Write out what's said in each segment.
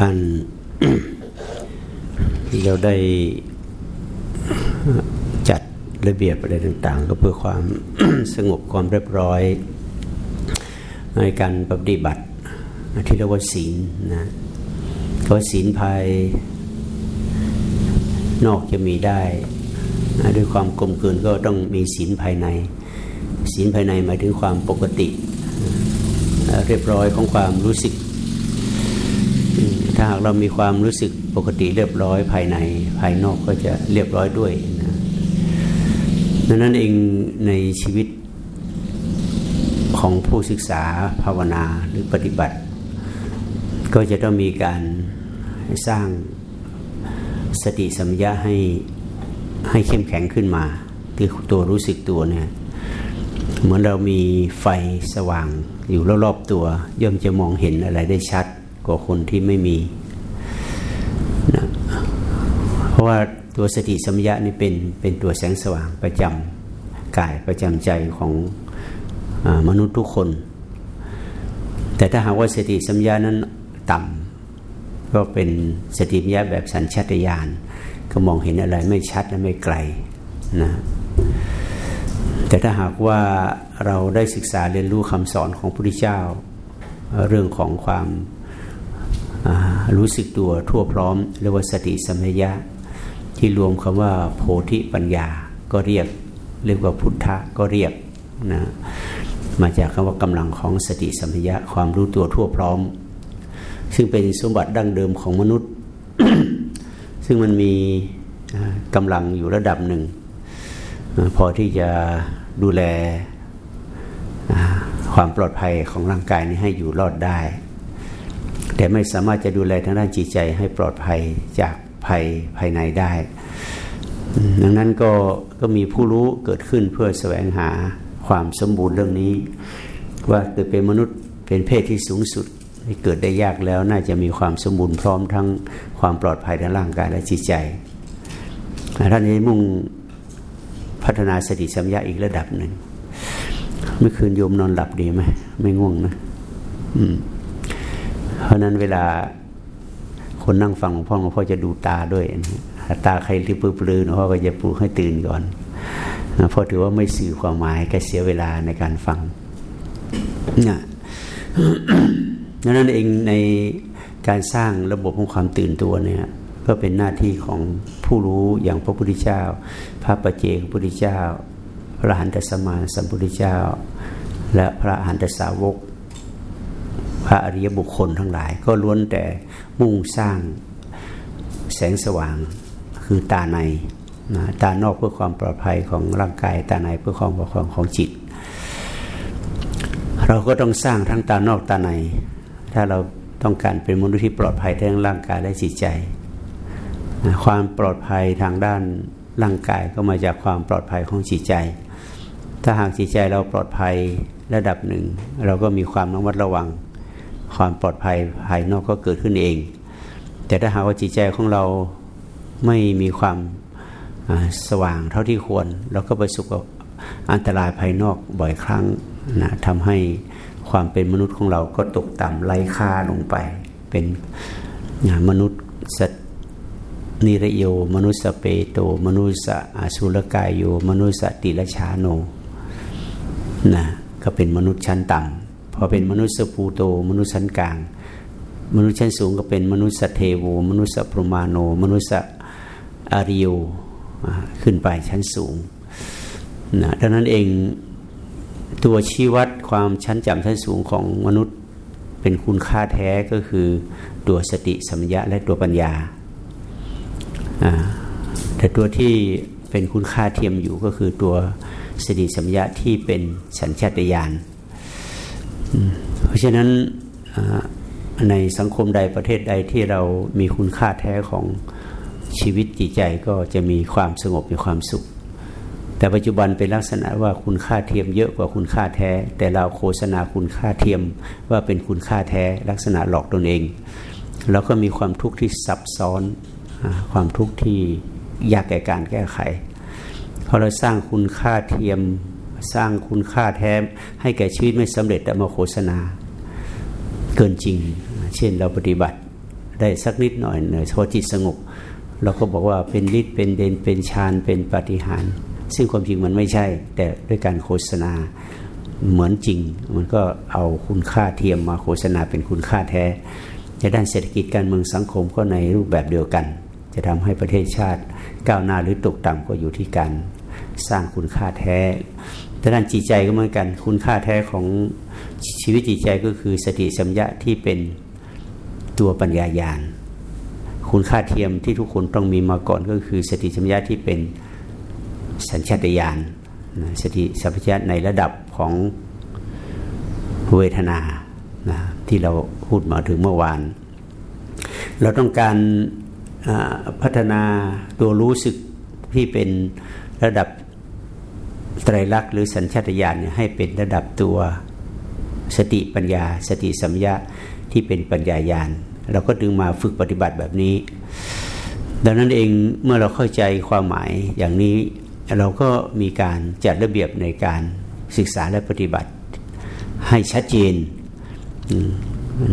การเราได้จัดระเบียบอะไรต่าง ๆ ก็เพื่อความสงบความเรียบร้อย ในการปฏิบัติที่เรียกว่าศีลนะเพราะศีลภายนอกจะมีได้ ด้วยความกลมกลืนก็ต้องมีศีลภายใน ศีลภายในหมายถึงความปกติ เรียบร้อยของความรู้สึก ถ้าหากเรามีความรู้สึกปกติเรียบร้อยภายในภายนอกก็จะเรียบร้อยด้วยนะดังนั้นเองในชีวิตของผู้ศึกษาภาวนาหรือปฏิบัติ ก็จะต้องมีการสร้างสติสัมยาให้ให้เข้มแข็งขึ้นมาคือตัวรู้สึกตัวเนี่ยเหมือนเรามีไฟสว่างอยู่รอบๆตัว ย่อมจะมองเห็นอะไรได้ชัด กว่าคนที่ไม่มีนะเพราะว่าตัวสติสัมยานี่เป็นเป็นตัวแสงสว่างประจำกายประจำใจของอมนุษย์ทุกคน แต่ถ้าหากว่าสติสัมยานั้นต่ำก็เป็นสติสัมยาแบบสัญชาตญาณก็มองเห็นอะไรไม่ชัดและไม่ไกลนะแต่ถ้าหากว่าเราได้ศึกษาเรียนรู้คำสอนของพระพุทธเจ้า เรื่องของความ รู้สึกตัวทั่วพร้อมเรียกว่าสติสัมยะ ที่รวมคำว่าโพธิปัญญาก็เรียก เรียกว่าพุทธะก็เรียกนะมาจากคำว่ากำลังของสติสัมยะความรู้ตัวทั่วพร้อม ซึ่งเป็นสมบัติดั้งเดิมของมนุษย์ ซึ่งมันมีกำลังอยู่ระดับหนึ่ง พอที่จะดูแลความปลอดภัยของร่างกายนี้ให้อยู่รอดได้ แต่ไม่สามารถจะดูแลทางด้านจิตใจให้ปลอดภัยจากภัยภายในได้ ดังนั้นก็ก็มีผู้รู้เกิดขึ้นเพื่อแสวงหาความสมบูรณ์เรื่องนี้ ว่าเกิดเป็นมนุษย์เป็นเพศที่สูงสุดเกิดได้ยากแล้วน่าจะมีความสมบูรณ์พร้อมทั้งความปลอดภัยทางร่างกายและจิตใจท่านนี้มุ่งพัฒนาสติสัมยาอีกระดับหนึ่งเมื่อคืนโยมนอนหลับดีไหมไม่ง่วงนะ อืม ราะนั้นเวลาคนนั่งฟังหลวงพ่อหลวงพ่อจะดูตาด้วยตาใครที่ปลื้มๆหลวงพ่อก็จะปลุกให้ตื่นก่อนเพราะถือว่าไม่สื่อความหมายก็เสียเวลาในการฟังนะดังนั้นเองในการสร้างระบบของความตื่นตัวเนี่ย ก็เป็นหน้าที่ของผู้รู้อย่างพระพุทธเจ้า พระปัจเจกพระพุทธเจ้า พระหันตสมาสัมพุทธเจ้า และพระหันตสาวก พระอริยบุคคลทั้งหลาย ก็ล้วนแต่มุ่งสร้างแสงสว่างคือตาในนะตานอกเพื่อความปลอดภัยของร่างกาย ตาในเพื่อความปลอดภัยของจิต เราก็ต้องสร้างทั้งตานอกตาใน ถ้าเราต้องการเป็นมนุษย์ที่ปลอดภัยทั้งร่างกายและจิตใจนะความปลอดภัยทางด้านร่างกายก็มาจากความปลอดภัยของจิตใจ ถ้าหากจิตใจเราปลอดภัยระดับหนึ่ง เราก็มีความระมัดระวัง ความปลอดภัยภายนอกก็เกิดขึ้นเอง แต่ถ้าหากว่าจิตใจของเราไม่มีความสว่างเท่าที่ควร เราก็ไปสุกับอันตรายภายนอกบ่อยครั้งนะทำให้ความเป็นมนุษย์ของเราก็ตกต่ำไร้ค่าลงไป เป็นมนุษย์สัตนิรโย มนุษย์สเปโต มนุษย์อสุรกายโย มนุษย์ติลชาโนนะก็เป็นมนุษย์ชั้นต่ำ พอเป็นมนุษย์สปูโต มนุษย์ชั้นกลาง มนุษย์ชั้นสูงก็เป็นมนุษย์สเทโว มนุษย์ปรมาโน มนุษย์อาริโยขึ้นไปชั้นสูงนะดังนั้นเองตัวชี้วัดความชั้นจำชั้นสูงของมนุษย์เป็นคุณค่าแท้ก็คือตัวสติสัมยาและตัวปัญญา แต่ตัวที่เป็นคุณค่าเทียมอยู่ก็คือตัวสติสัมยาที่เป็นสัญชาตญาณ เพราะฉะนั้นในสังคมใดประเทศใดที่เรามีคุณค่าแท้ของชีวิตจิตใจก็จะมีความสงบมีความสุข แต่ปัจจุบันเป็นลักษณะว่าคุณค่าเทียมเยอะกว่าคุณค่าแท้ แต่เราโฆษณาคุณค่าเทียมว่าเป็นคุณค่าแท้ลักษณะหลอกตนเองเราก็มีความทุกข์ที่ซับซ้อนความทุกข์ที่ยากแก่การแก้ไขพอเราสร้างคุณค่าเทียม สร้างคุณค่าแท้ให้แก่ชีวิตไม่สำเร็จแต่มาโฆษณา เกินจริง เช่นเราปฏิบัติได้สักนิดหน่อยเน่ยพอจิตสงบเราก็บอกว่าเป็นฤทธิ์เป็นเดนเป็นฌานเป็นปฏิหาร ซึ่งความจริงมันไม่ใช่ แต่ด้วยการโฆษณาเหมือนจริง มันก็เอาคุณค่าเทียมมาโฆษณาเป็นคุณค่าแท้ในด้านเศรษฐกิจการเมืองสังคมก็ในรูปแบบเดียวกัน จะทำให้ประเทศชาติก้าวหน้าหรือตกต่ำก็อยู่ที่การ สร้างคุณค่าแท้ด้านจิตใจก็เหมือนกัน คุณค่าแท้ของชีวิตจิตใจก็คือสติสัมยะที่เป็นตัวปัญญาญาณคุณค่าเทียมที่ทุกคนต้องมีมาก่อนก็คือสติสัมยาที่เป็นสัญชาตญาณสติสัมปชัญญะในระดับของเวทนานะที่เราพูดมาถึงเมื่อวาน เราต้องการพัฒนาตัวรู้สึกที่เป็นระดับ ไตรลักษณ์หรือสัญชาตญาณให้เป็นระดับตัวสติปัญญา สติสัมยาที่เป็นปัญญาญาณเราก็ดึงมาฝึกปฏิบัติแบบนี้ ดังนั้นเองเมื่อเราเข้าใจความหมายอย่างนี้เราก็มีการจัดระเบียบในการศึกษาและปฏิบัติให้ชัดเจน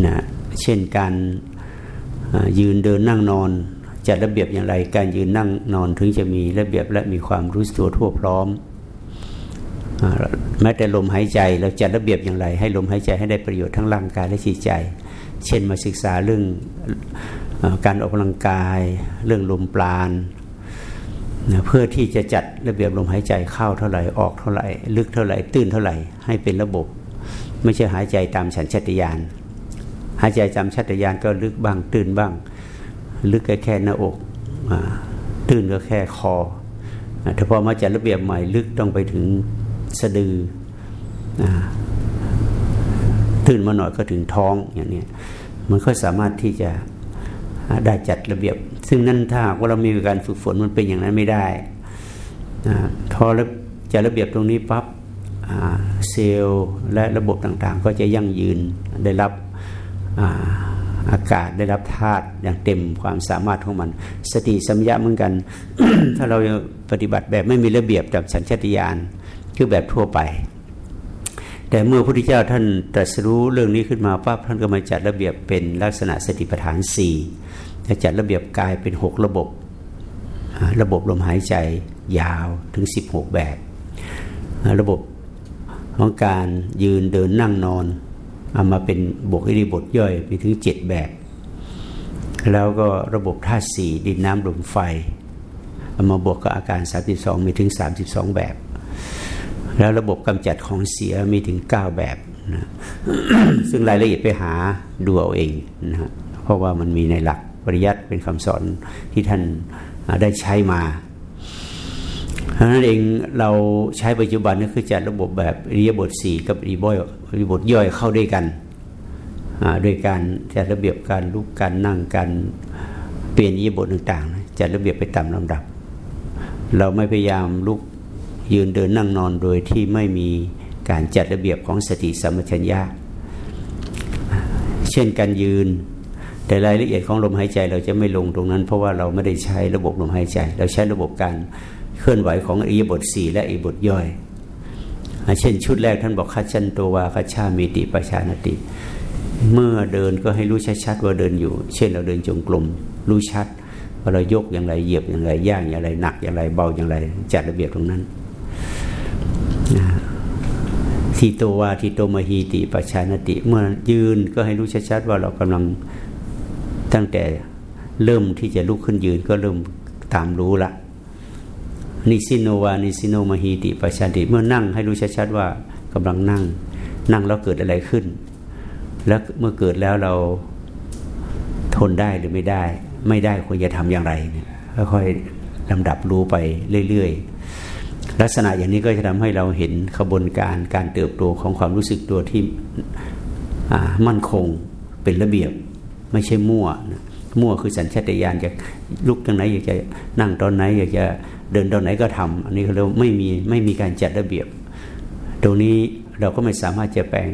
นะเช่นการยืนเดินนั่งนอน จัดระเบียบอย่างไร การยืนนั่งนอนถึงจะมีระเบียบและมีความรู้ตัวทั่วพร้อม แม้แต่ลมหายใจเราจัดระเบียบอย่างไร ให้ลมหายใจให้ได้ประโยชน์ทั้งร่างกายและจิตใจ เช่นมาศึกษาเรื่องการออกกำลังกาย เรื่องลมปราณเพื่อที่จะจัดระเบียบลมหายใจเข้าเท่าไหร่ออกเท่าไหร่ ลึกเท่าไหร่ตื้นเท่าไหร่ให้เป็นระบบ ไม่ใช่หายใจตามฉันชัตยานหายใจตามชัตยานก็ลึกบ้างตื้นบ้าง ลึกแค่แค่หน้าอกตื้นก็แค่คอถ้าพอมาจัดระเบียบใหม่ลึกต้องไปถึง สะดือตื้นมาหน่อยก็ถึงท้องอย่างนี้มันก็สามารถที่จะได้จัดระเบียบ ซึ่งนั่นถ้าว่าเรามีการฝึกฝนมันเป็นอย่างนั้นไม่ได้พอจะระเบียบตรงนี้ปั๊บเซลล์และระบบต่างๆ ก็จะยั่งยืนได้รับอากาศได้รับธาตุอย่างเต็มความสามารถของมัน สติสัมยาเหมือนกัน ถ้าเราปฏิบัติแบบไม่มีระเบียบแบบสัญชาตญาณ คือแบบทั่วไป แต่เมื่อพระพุทธเจ้าท่านตรัสรู้เรื่องนี้ขึ้นมาปั๊บท่านก็มาจัดระเบียบเป็นลักษณะสติปัฏฐานสี่จะจัดระเบียบกายเป็นหกระบบ ระบบลมหายใจยาวถึง 16 แบบ ระบบของการยืนเดินนั่งนอนเอามาเป็นบวกอิริบทย่อยมีถึง 7 แบบ แล้วก็ระบบธาตุสี่ดินน้ำลมไฟเอามาบวกกับอาการ 32 มีถึง 32 แบบ แล้วระบบกำจัดของเสียมีถึง 9 แบบนะซึ่งรายละเอียดไปหาดูเอาเองนะเพราะว่ามันมีในหลักปริยัติเป็นคำสอนที่ท่านได้ใช้มาเพราะนั้นเองเราใช้ปัจจุบันก็คือจัดระบบแบบรียบทสี่กับรีบอยรีบทย่อยเข้าด้วยกันโดยการจัดระเบียบการลุกการนั่งการเปลี่ยนรียบทต่างๆ จัดระเบียบไปตามลำดับ เราไม่พยายามลุก ยืนเดินนั่งนอนโดยที่ไม่มีการจัดระเบียบของสติสัมปชัญญะ เช่นการยืน แต่รายละเอียดของลมหายใจเราจะไม่ลงตรงนั้น เพราะว่าเราไม่ได้ใช้ระบบลมหายใจ เราใช้ระบบการเคลื่อนไหวของอิบทสี่และอิบทย่อย เช่นชุดแรกท่านบอกคัจฉันตัววาคัจฉามีติปชานติ เมื่อเดินก็ให้รู้ชัดๆว่าเดินอยู่ เช่นเราเดินจงกรมรู้ชัดว่าเรายกอย่างไรเหยียบอย่างไรย่างอย่างไรหนักอย่างไรเบาอย่างไร จัดระเบียบตรงนั้น ทีโตวาทีโตมหีติปัชานติ เมื่อยืนก็ให้รู้ชัดๆว่าเรากำลังตั้งแต่เริ่มที่จะลุกขึ้นยืนก็เริ่มตามรู้ละนิสิโนวานิสิโนมหีติปัชานติ เมื่อนั่งให้รู้ชัดๆว่ากำลังนั่ง นั่งแล้วเกิดอะไรขึ้น แล้วเมื่อเกิดแล้วเราทนได้หรือไม่ได้ ไม่ได้ควรจะทำอย่างไรค่อยๆลำดับรู้ไปเรื่อยๆ ลักษณะอย่างนี้ก็จะทำให้เราเห็นขบวนการการเติบโตของความรู้สึกตัวที่มั่นคงเป็นระเบียบ ไม่ใช่มั่วนะมั่วคือสัญชาตญาณจะลุกตรงไหนอยากจะนั่งตอนไหนอยากจะเดินตอนไหนก็ทำอันนี้เราไม่มีไม่มีการจัดระเบียบ ตรงนี้เราก็ไม่สามารถจะแปลง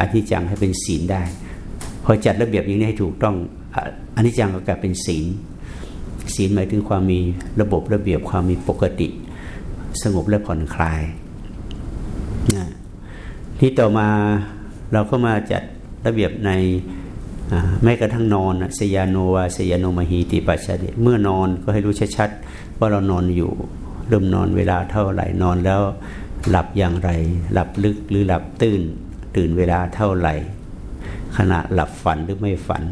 อธิจังให้เป็นศีลได้ พอจัดระเบียบอย่างนี้ให้ถูกต้องอนิจจังก็กลายเป็นศีลศีลหมายถึงความมีระบบระเบียบความมีปกติ สงบและผ่อนคลายนะที่ต่อมาเราก็มาจัดระเบียบในแม้กระทั่งนอนสยาโนวาสยาโนมหีติปัชชเดเมื่อนอนก็ให้รู้ชัดๆว่าเรานอนอยู่ เริ่มนอนเวลาเท่าไหร่นอนแล้วหลับอย่างไร หลับลึกหรือหลับตื่น ตื่นเวลาเท่าไหร่ ขณะหลับฝันหรือไม่ฝัน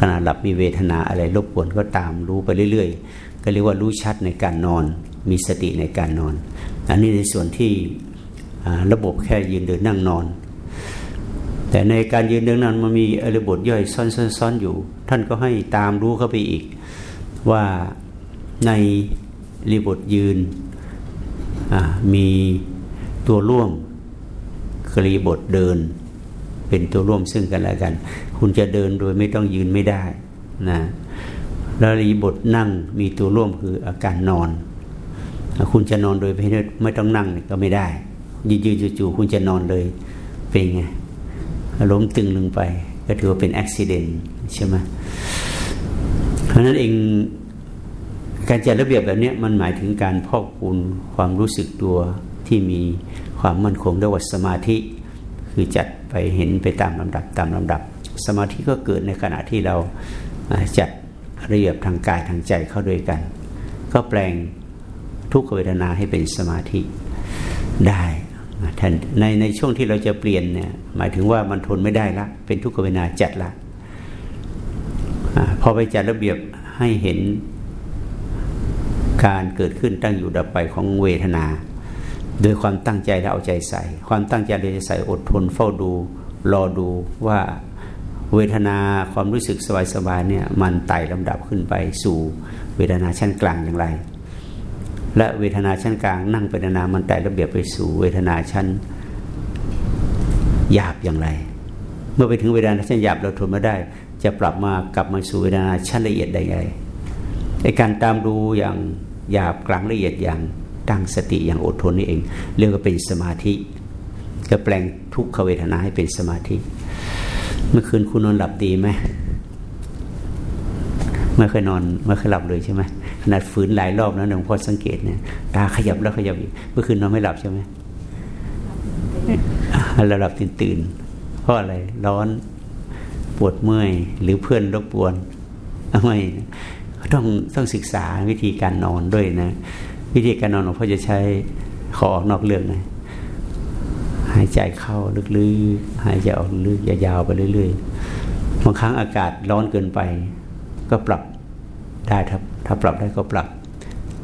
ขณะหลับมีเวทนาอะไรรบกวนก็ตามรู้ไปเรื่อย ๆ ก็เรียกว่ารู้ชัดในการนอน มีสติในการนอน อันนี้ในส่วนที่ระบบแค่ยืนเดินนั่งนอน แต่ในการยืนเดินนั่งมันมีอริบทย่อยซ่อนๆอยู่ ท่านก็ให้ตามรู้เข้าไปอีก ว่าในริบทยืนมีตัวร่วมกรีบทเดิน เป็นตัวร่วมซึ่งกันและกัน คุณจะเดินโดยไม่ต้องยืนไม่ได้นะแล้วรีบทนั่งมีตัวร่วมคืออาการนอน คุณจะนอนโดยไม่ต้องนั่งก็ไม่ได้ยืนๆจู่ๆคุณจะนอนเลยเป็นไงล้มตึงลงไป ก็ถือว่าเป็นอุบิเหตุใช่ไหมเพราะนั้นเองการจัดระเบียบแบบนี้มันหมายถึงการพอกพูนความรู้สึกตัวที่มีความมั่นคงด้วยวัสมาธิ คือจัดไปเห็นไปตามลำดับตามลำดับ สมาธิก็เกิดในขณะที่เราจัดระเบียบทางกายทางใจเข้าด้วยกัน ก็แปลง ทุกขเวทนาให้เป็นสมาธิได้ในในช่วงที่เราจะเปลี่ยนเนี่ยหมายถึงว่ามันทนไม่ได้ละ เป็นทุกขเวทนาจัดละพอไปจัดระเบียบให้เห็นการเกิดขึ้นตั้งอยู่ดับไปของเวทนา โดยความตั้งใจและเอาใจใส่ ความตั้งใจและใจใส่อดทนเฝ้าดูรอดูว่าเวทนาความรู้สึกสบายๆเนี่ยมันไต่ลำดับขึ้นไปสู่เวทนาชั้นกลางอย่างไร และเวทนาชั้นกลางนั่งเป็นนามันไต่ระเบียบไปสู่เวทนาชั้นหยาบอย่างไร เมื่อไปถึงเวทนาชั้นหยาบเราทนไม่ได้ จะปรับมากลับมาสู่เวทนาชั้นละเอียดได้ไงในการตามดูอย่างหยาบกลางละเอียดอย่างตั้งสติอย่างอดทนนี่เอง เรียกว่าเป็นสมาธิก็แปลงทุกขเวทนาให้เป็นสมาธิ เมื่อคืนคุณนอนหลับดีไหมไม่เคยนอนไม่เคยหลับเลยใช่ไหม นาดฝืนหลายรอบนะหลวงพ่อสังเกตเนี่ยตาขยับแล้วขยับอีกเมื่อคืนนอนไม่หลับใช่ไหมเราหลับตื่นตื่นเพราะอะไรร้อนปวดเมื่อยหรือเพื่อนรบกวนไม่ต้องต้องศึกษาวิธีการนอนด้วยนะ วิธีการนอนหลวงพ่อจะใช้ขอออกนอกเรื่องนะหายใจเข้าลึกๆหายใจออกลึกยาวๆไปเรื่อยๆบางครั้งอากาศร้อนเกินไป ก็ปรับได้ถ้า ถ้าปรับได้ก็ปรับ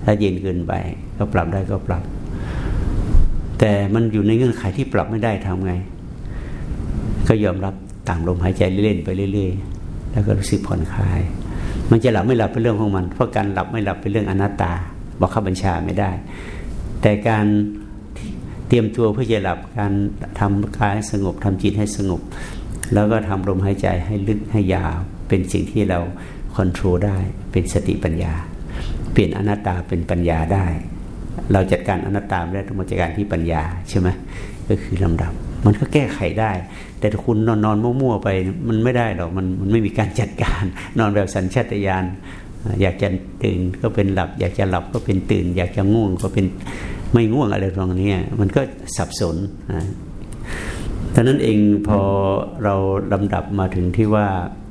ถ้าเย็นเกินไป ก็ปรับได้ก็ปรับ แต่มันอยู่ในเงื่อนไขที่ปรับไม่ได้ทำไง ก็ยอมรับต่างลมหายใจเล่นไปเรื่อยๆ แล้วก็รู้สึกผ่อนคลาย มันจะหลับไม่หลับเป็นเรื่องของมัน เพราะการหลับไม่หลับเป็นเรื่องอนัตตาบอกข้าบัญชาไม่ได้ แต่การเตรียมตัวเพื่อจะหลับการทำกายสงบทำจิตให้สงบ แล้วก็ทำลมหายใจให้ลึกให้ยาวเป็นสิ่งที่เรา ควบคุมได้ เป็นสติปัญญา เปลี่ยนอนัตตาเป็นปัญญาได้ เราจัดการอนัตตาได้ต้องมาจัดการที่ปัญญาใช่ไหมก็คือลำดับ มันก็แก้ไขได้ แต่ถ้าคุณนอนนอนมั่วๆไป มันไม่ได้หรอกมันมันไม่มีการจัดการ นอนแบบสัญชาตญาณอยากจะตื่นก็เป็นหลับ อยากจะหลับก็เป็นตื่น อยากจะง่วงก็เป็นไม่ง่วงอะไรตรงนี้มันก็สับสนนะท่านั้นเองพอเราลำดับมาถึงที่ว่า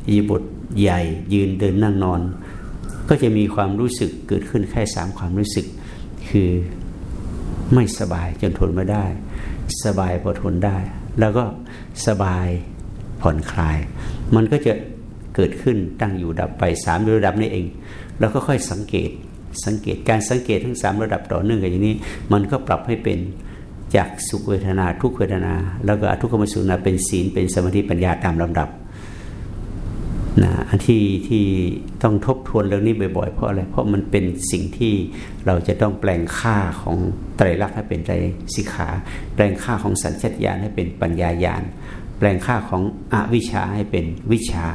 อีบท ใหญ่ยืนเดินนั่งนอน ก็จะมีความรู้สึกเกิดขึ้นแค่สามความรู้สึก คือไม่สบายจนทนไม่ได้ สบายพอทนได้ แล้วก็สบายผ่อนคลาย มันก็จะเกิดขึ้นตั้งอยู่ดับไปสามระดับนี้เองเราก็ค่อยสังเกตสังเกตการสังเกตทั้งสามระดับต่อเนื่องกันอย่างนี้ มันก็ปรับให้เป็นจากสุขเวทนาทุกเวทนา แล้วก็ทุกขมสุนาเป็นศีลเป็นสมาธิปัญญาตามลำดับ นะอันที่ที่ต้องทบทวนเรื่องนี้บ่อยๆ เพราะอะไร เพราะมันเป็นสิ่งที่เราจะต้องแปลงค่าของไตรลักษณ์ให้เป็นไตรสิกขา แปลงค่าของสัญชตาตญาณให้เป็นปัญญาญาณ แปลงค่าของอวิชชาให้เป็นวิชา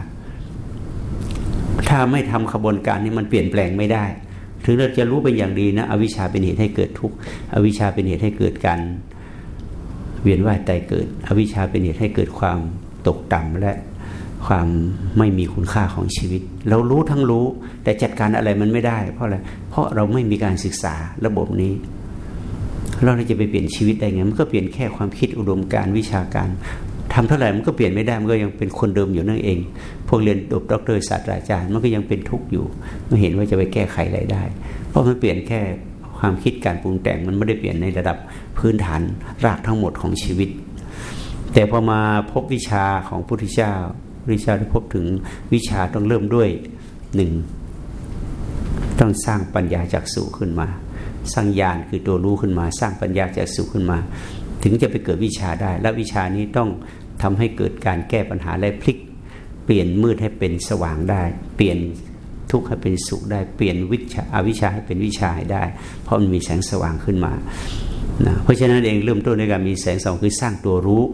ถ้าไม่ทำขบวนการนี้มันเปลี่ยนแปลงไม่ได้ ถึงเราจะรู้เป็นอย่างดีนะ อวิชชาเป็นเหตุให้เกิดทุกข์ อวิชชาเป็นเหตุให้เกิดการเวียนว่ายตายเกิด อวิชชาเป็นเหตุให้เกิดความตกต่ำและ ความไม่มีคุณค่าของชีวิต เรารู้ทั้งรู้ แต่จัดการอะไรมันไม่ได้ เพราะอะไรเพราะเราไม่มีการศึกษาระบบนี้เราจะไปเปลี่ยนชีวิตได้ไงมันก็เปลี่ยนแค่ความคิดอุดมการวิชาการทำเท่าไหร่มันก็เปลี่ยนไม่ได้ มันก็ยังเป็นคนเดิมอยู่นั่นเอง พวกเรียนดบด็อกเตอร์ศาสตราจารย์มันก็ยังเป็นทุกข์อยู่ไม่เห็นว่าจะไปแก้ไขอะไรได้ เพราะมันเปลี่ยนแค่ความคิดการปรุงแต่งมันไม่ได้เปลี่ยนในระดับพื้นฐานรากทั้งหมดของชีวิต แต่พอมาพบวิชาของพระพุทธเจ้า วิชาได้พบถึงวิชาต้องเริ่มด้วยหนึ่งต้องสร้างปัญญาจากสุขึ้นมา สร้างญาณคือตัวรู้ขึ้นมา สร้างปัญญาจากสุขึ้นมา ถึงจะไปเกิดวิชาได้ และวิชานี้ต้องทำให้เกิดการแก้ปัญหาและพลิก เปลี่ยนมืดให้เป็นสว่างได้ เปลี่ยนทุกข์ให้เป็นสุขได้ เปลี่ยนวิชาอาวิชาให้เป็นวิชาได้ เพราะมันมีแสงสว่างขึ้นมานะเพราะฉะนั้นเองเริ่มต้นในการมีแสงสว่างคือสร้างตัวรู้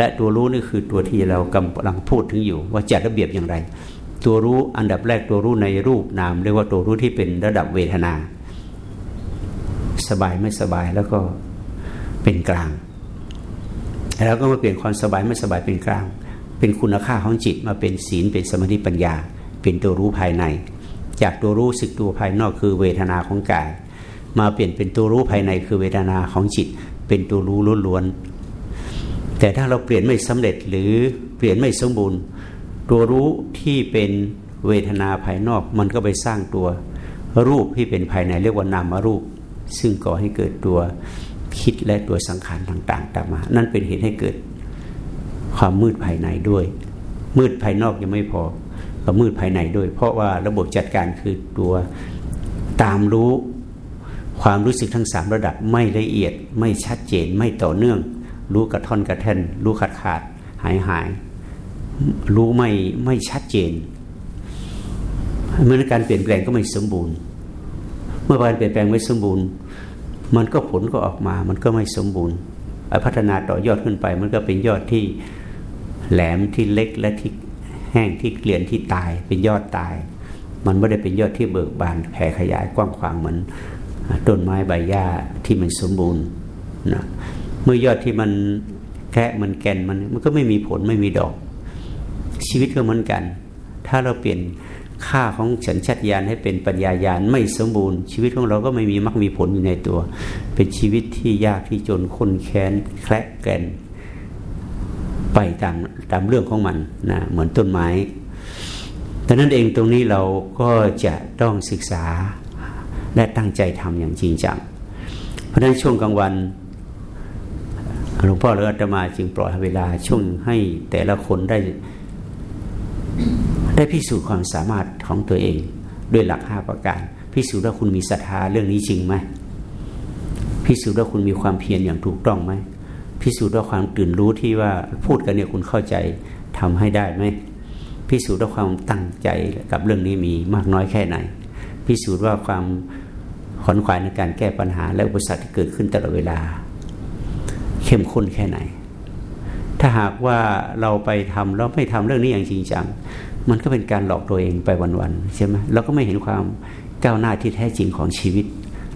และตัวรู้นี่คือตัวที่เรากำลังพูดถึงอยู่ ว่าจัดระเบียบอย่างไร ตัวรู้อันดับแรกตัวรู้ในรูปนามเรียกว่าตัวรู้ที่เป็นระดับเวทนา สบายไม่สบายแล้วก็เป็นกลางแล้วก็มาเปลี่ยนความสบายไม่สบายเป็นกลาง เป็นคุณค่าของจิตมาเป็นศีลเป็นสมาธิปัญญา เป็นตัวรู้ภายใน จากตัวรู้สึกตัวภายนอกคือเวทนาของกาย มาเปลี่ยนเป็นตัวรู้ภายในคือเวทนาของจิต เป็นตัวรู้ล้วนๆ แต่ถ้าเราเปลี่ยนไม่สำเร็จหรือเปลี่ยนไม่สมบูรณ์ ตัวรู้ที่เป็นเวทนาภายนอกมันก็ไปสร้างตัว รูปที่เป็นภายในเรียกว่านามรูป ซึ่งก่อให้เกิดตัวคิดและตัวสังขารต่างๆตามมา นั่นเป็นเหตุให้เกิดความมืดภายในด้วย มืดภายนอกยังไม่พอก็มืดภายในด้วย เพราะว่าระบบจัดการคือตัวตามรู้ ความรู้สึกทั้งสามระดับไม่ละเอียดไม่ชัดเจนไม่ต่อเนื่อง รู้กระท่อนกระแท่น รู้ขาดขาดหายหายรู้ไม่ไม่ชัดเจนเมื่อการเปลี่ยนแปลงก็ไม่สมบูรณ์ เมื่อการเปลี่ยนแปลงไม่สมบูรณ์ มันก็ผลก็ออกมา มันก็ไม่สมบูรณ์พัฒนาต่อยอดขึ้นไป มันก็เป็นยอดที่แหลมที่เล็กและที่แห้งที่เกลียนที่ตาย เป็นยอดตาย มันไม่ได้เป็นยอดที่เบิกบานแผ่ขยายกว้างขวางเหมือนต้นไม้ใบหญ้าที่มันสมบูรณ์นะ เมื่อยอดที่มันแค่มันแกนมันมันก็ไม่มีผลไม่มีดอก ชีวิตก็เหมือนกัน ถ้าเราเปลี่ยนค่าของฉันชัดยานให้เป็นปัญญายานไม่สมบูรณ์ ชีวิตของเราก็ไม่มีมักมีผลอยู่ในตัว เป็นชีวิตที่ยากที่จนคนแค้นแคละแกนไปตามตามเรื่องของมันนะเหมือนต้นไม้ดังนั้นเองตรงนี้เราก็จะต้องศึกษาและตั้งใจทำอย่างจริงจัง เพราะฉะนั้นช่วงกลางวัน หลวงพ่อหรืออาตมาจึงปล่อยเวลาช่วงให้แต่ละคนได้ ได้พิสูจน์ความสามารถของตัวเอง ด้วยหลักห้าประการ พิสูจน์ว่าคุณมีศรัทธาเรื่องนี้จริงไหมพิสูจน์ว่าคุณมีความเพียรอย่างถูกต้องไหมพิสูจน์ว่าความตื่นรู้ที่ว่าพูดกันเนี่ยคุณเข้าใจทำให้ได้ไหมพิสูจน์ว่าความตั้งใจกับเรื่องนี้มีมากน้อยแค่ไหน พิสูจน์ว่าความขอนขวายในการแก้ปัญหาและอุปสรรคที่เกิดขึ้นตลอดเวลา เข้มข้นแค่ไหน ถ้าหากว่าเราไปทำแล้วไม่ทำเรื่องนี้อย่างจริงจัง มันก็เป็นการหลอกตัวเองไปวันๆใช่ไหมเราก็ไม่เห็นความก้าวหน้าที่แท้จริงของชีวิต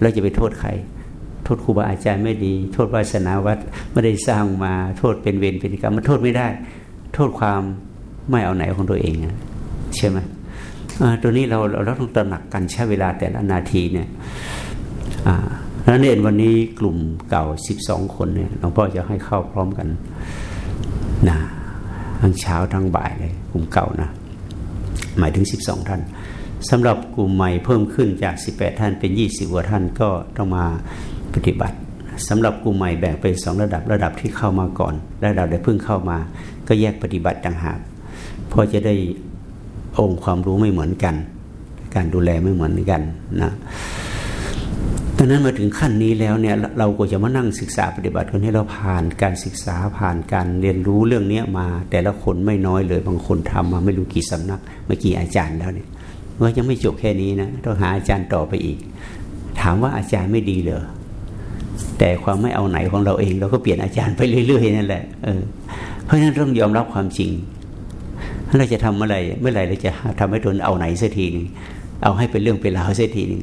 เราจะไปโทษใคร โทษครูบาอาจารย์ไม่ดี โทษวาสนาวัดไม่ได้สร้างมา โทษเป็นเวรเป็นกรรมมันโทษไม่ได้ โทษความไม่เอาไหนของตัวเองใช่ไหมตัวนี้เราเราต้องตระหนักกันใช้เวลาแต่ละนาทีเนี่ย แล้วเนี่ยวันนี้กลุ่มเก่าสิบสองคนเนี่ยหลวงพ่อจะให้เข้าพร้อมกันนะทั้งเช้าทั้งบ่ายเลย กลุ่มเก่านะ หมายถึง12ท่านสำหรับกลุ่มใหม่เพิ่มขึ้นจาก18ท่านเป็น20กว่าท่านก็ต้องมาปฏิบัติสำหรับกลุ่มใหม่แบ่งเป็นสองระดับระดับที่เข้ามาก่อน ระดับที่เพิ่งเข้ามา ก็แยกปฏิบัติต่างหากเพราะจะได้องค์ความรู้ไม่เหมือนกัน การดูแลไม่เหมือนกันนะังนั้นมาถึงขั้นนี้แล้วเนี่ยเราก็จะมานั่งศึกษาปฏิบัติคนให้เราผ่านการศึกษาผ่านการเรียนรู้เรื่องนี้มา แต่ละคนไม่น้อยเลยบางคนทำมาไม่รู้กี่สำนักไม่กี่อาจารย์แล้วเนี่ยว่ายังไม่จบแค่นี้นะต้องหาอาจารย์ต่อไปอีก ถามว่าอาจารย์ไม่ดีเหรอแต่ความไม่เอาไหนของเราเอง เราก็เปลี่ยนอาจารย์ไปเรื่อยๆนั่นแหละเออเพราะฉะนั้นต้องยอมรับความจริงเราจะทำอะไรเมื่อไหร่เราจะทำให้ตนเอาไหนสักทีนึงเอาให้เป็นเรื่องเป็นราวสักทีนึง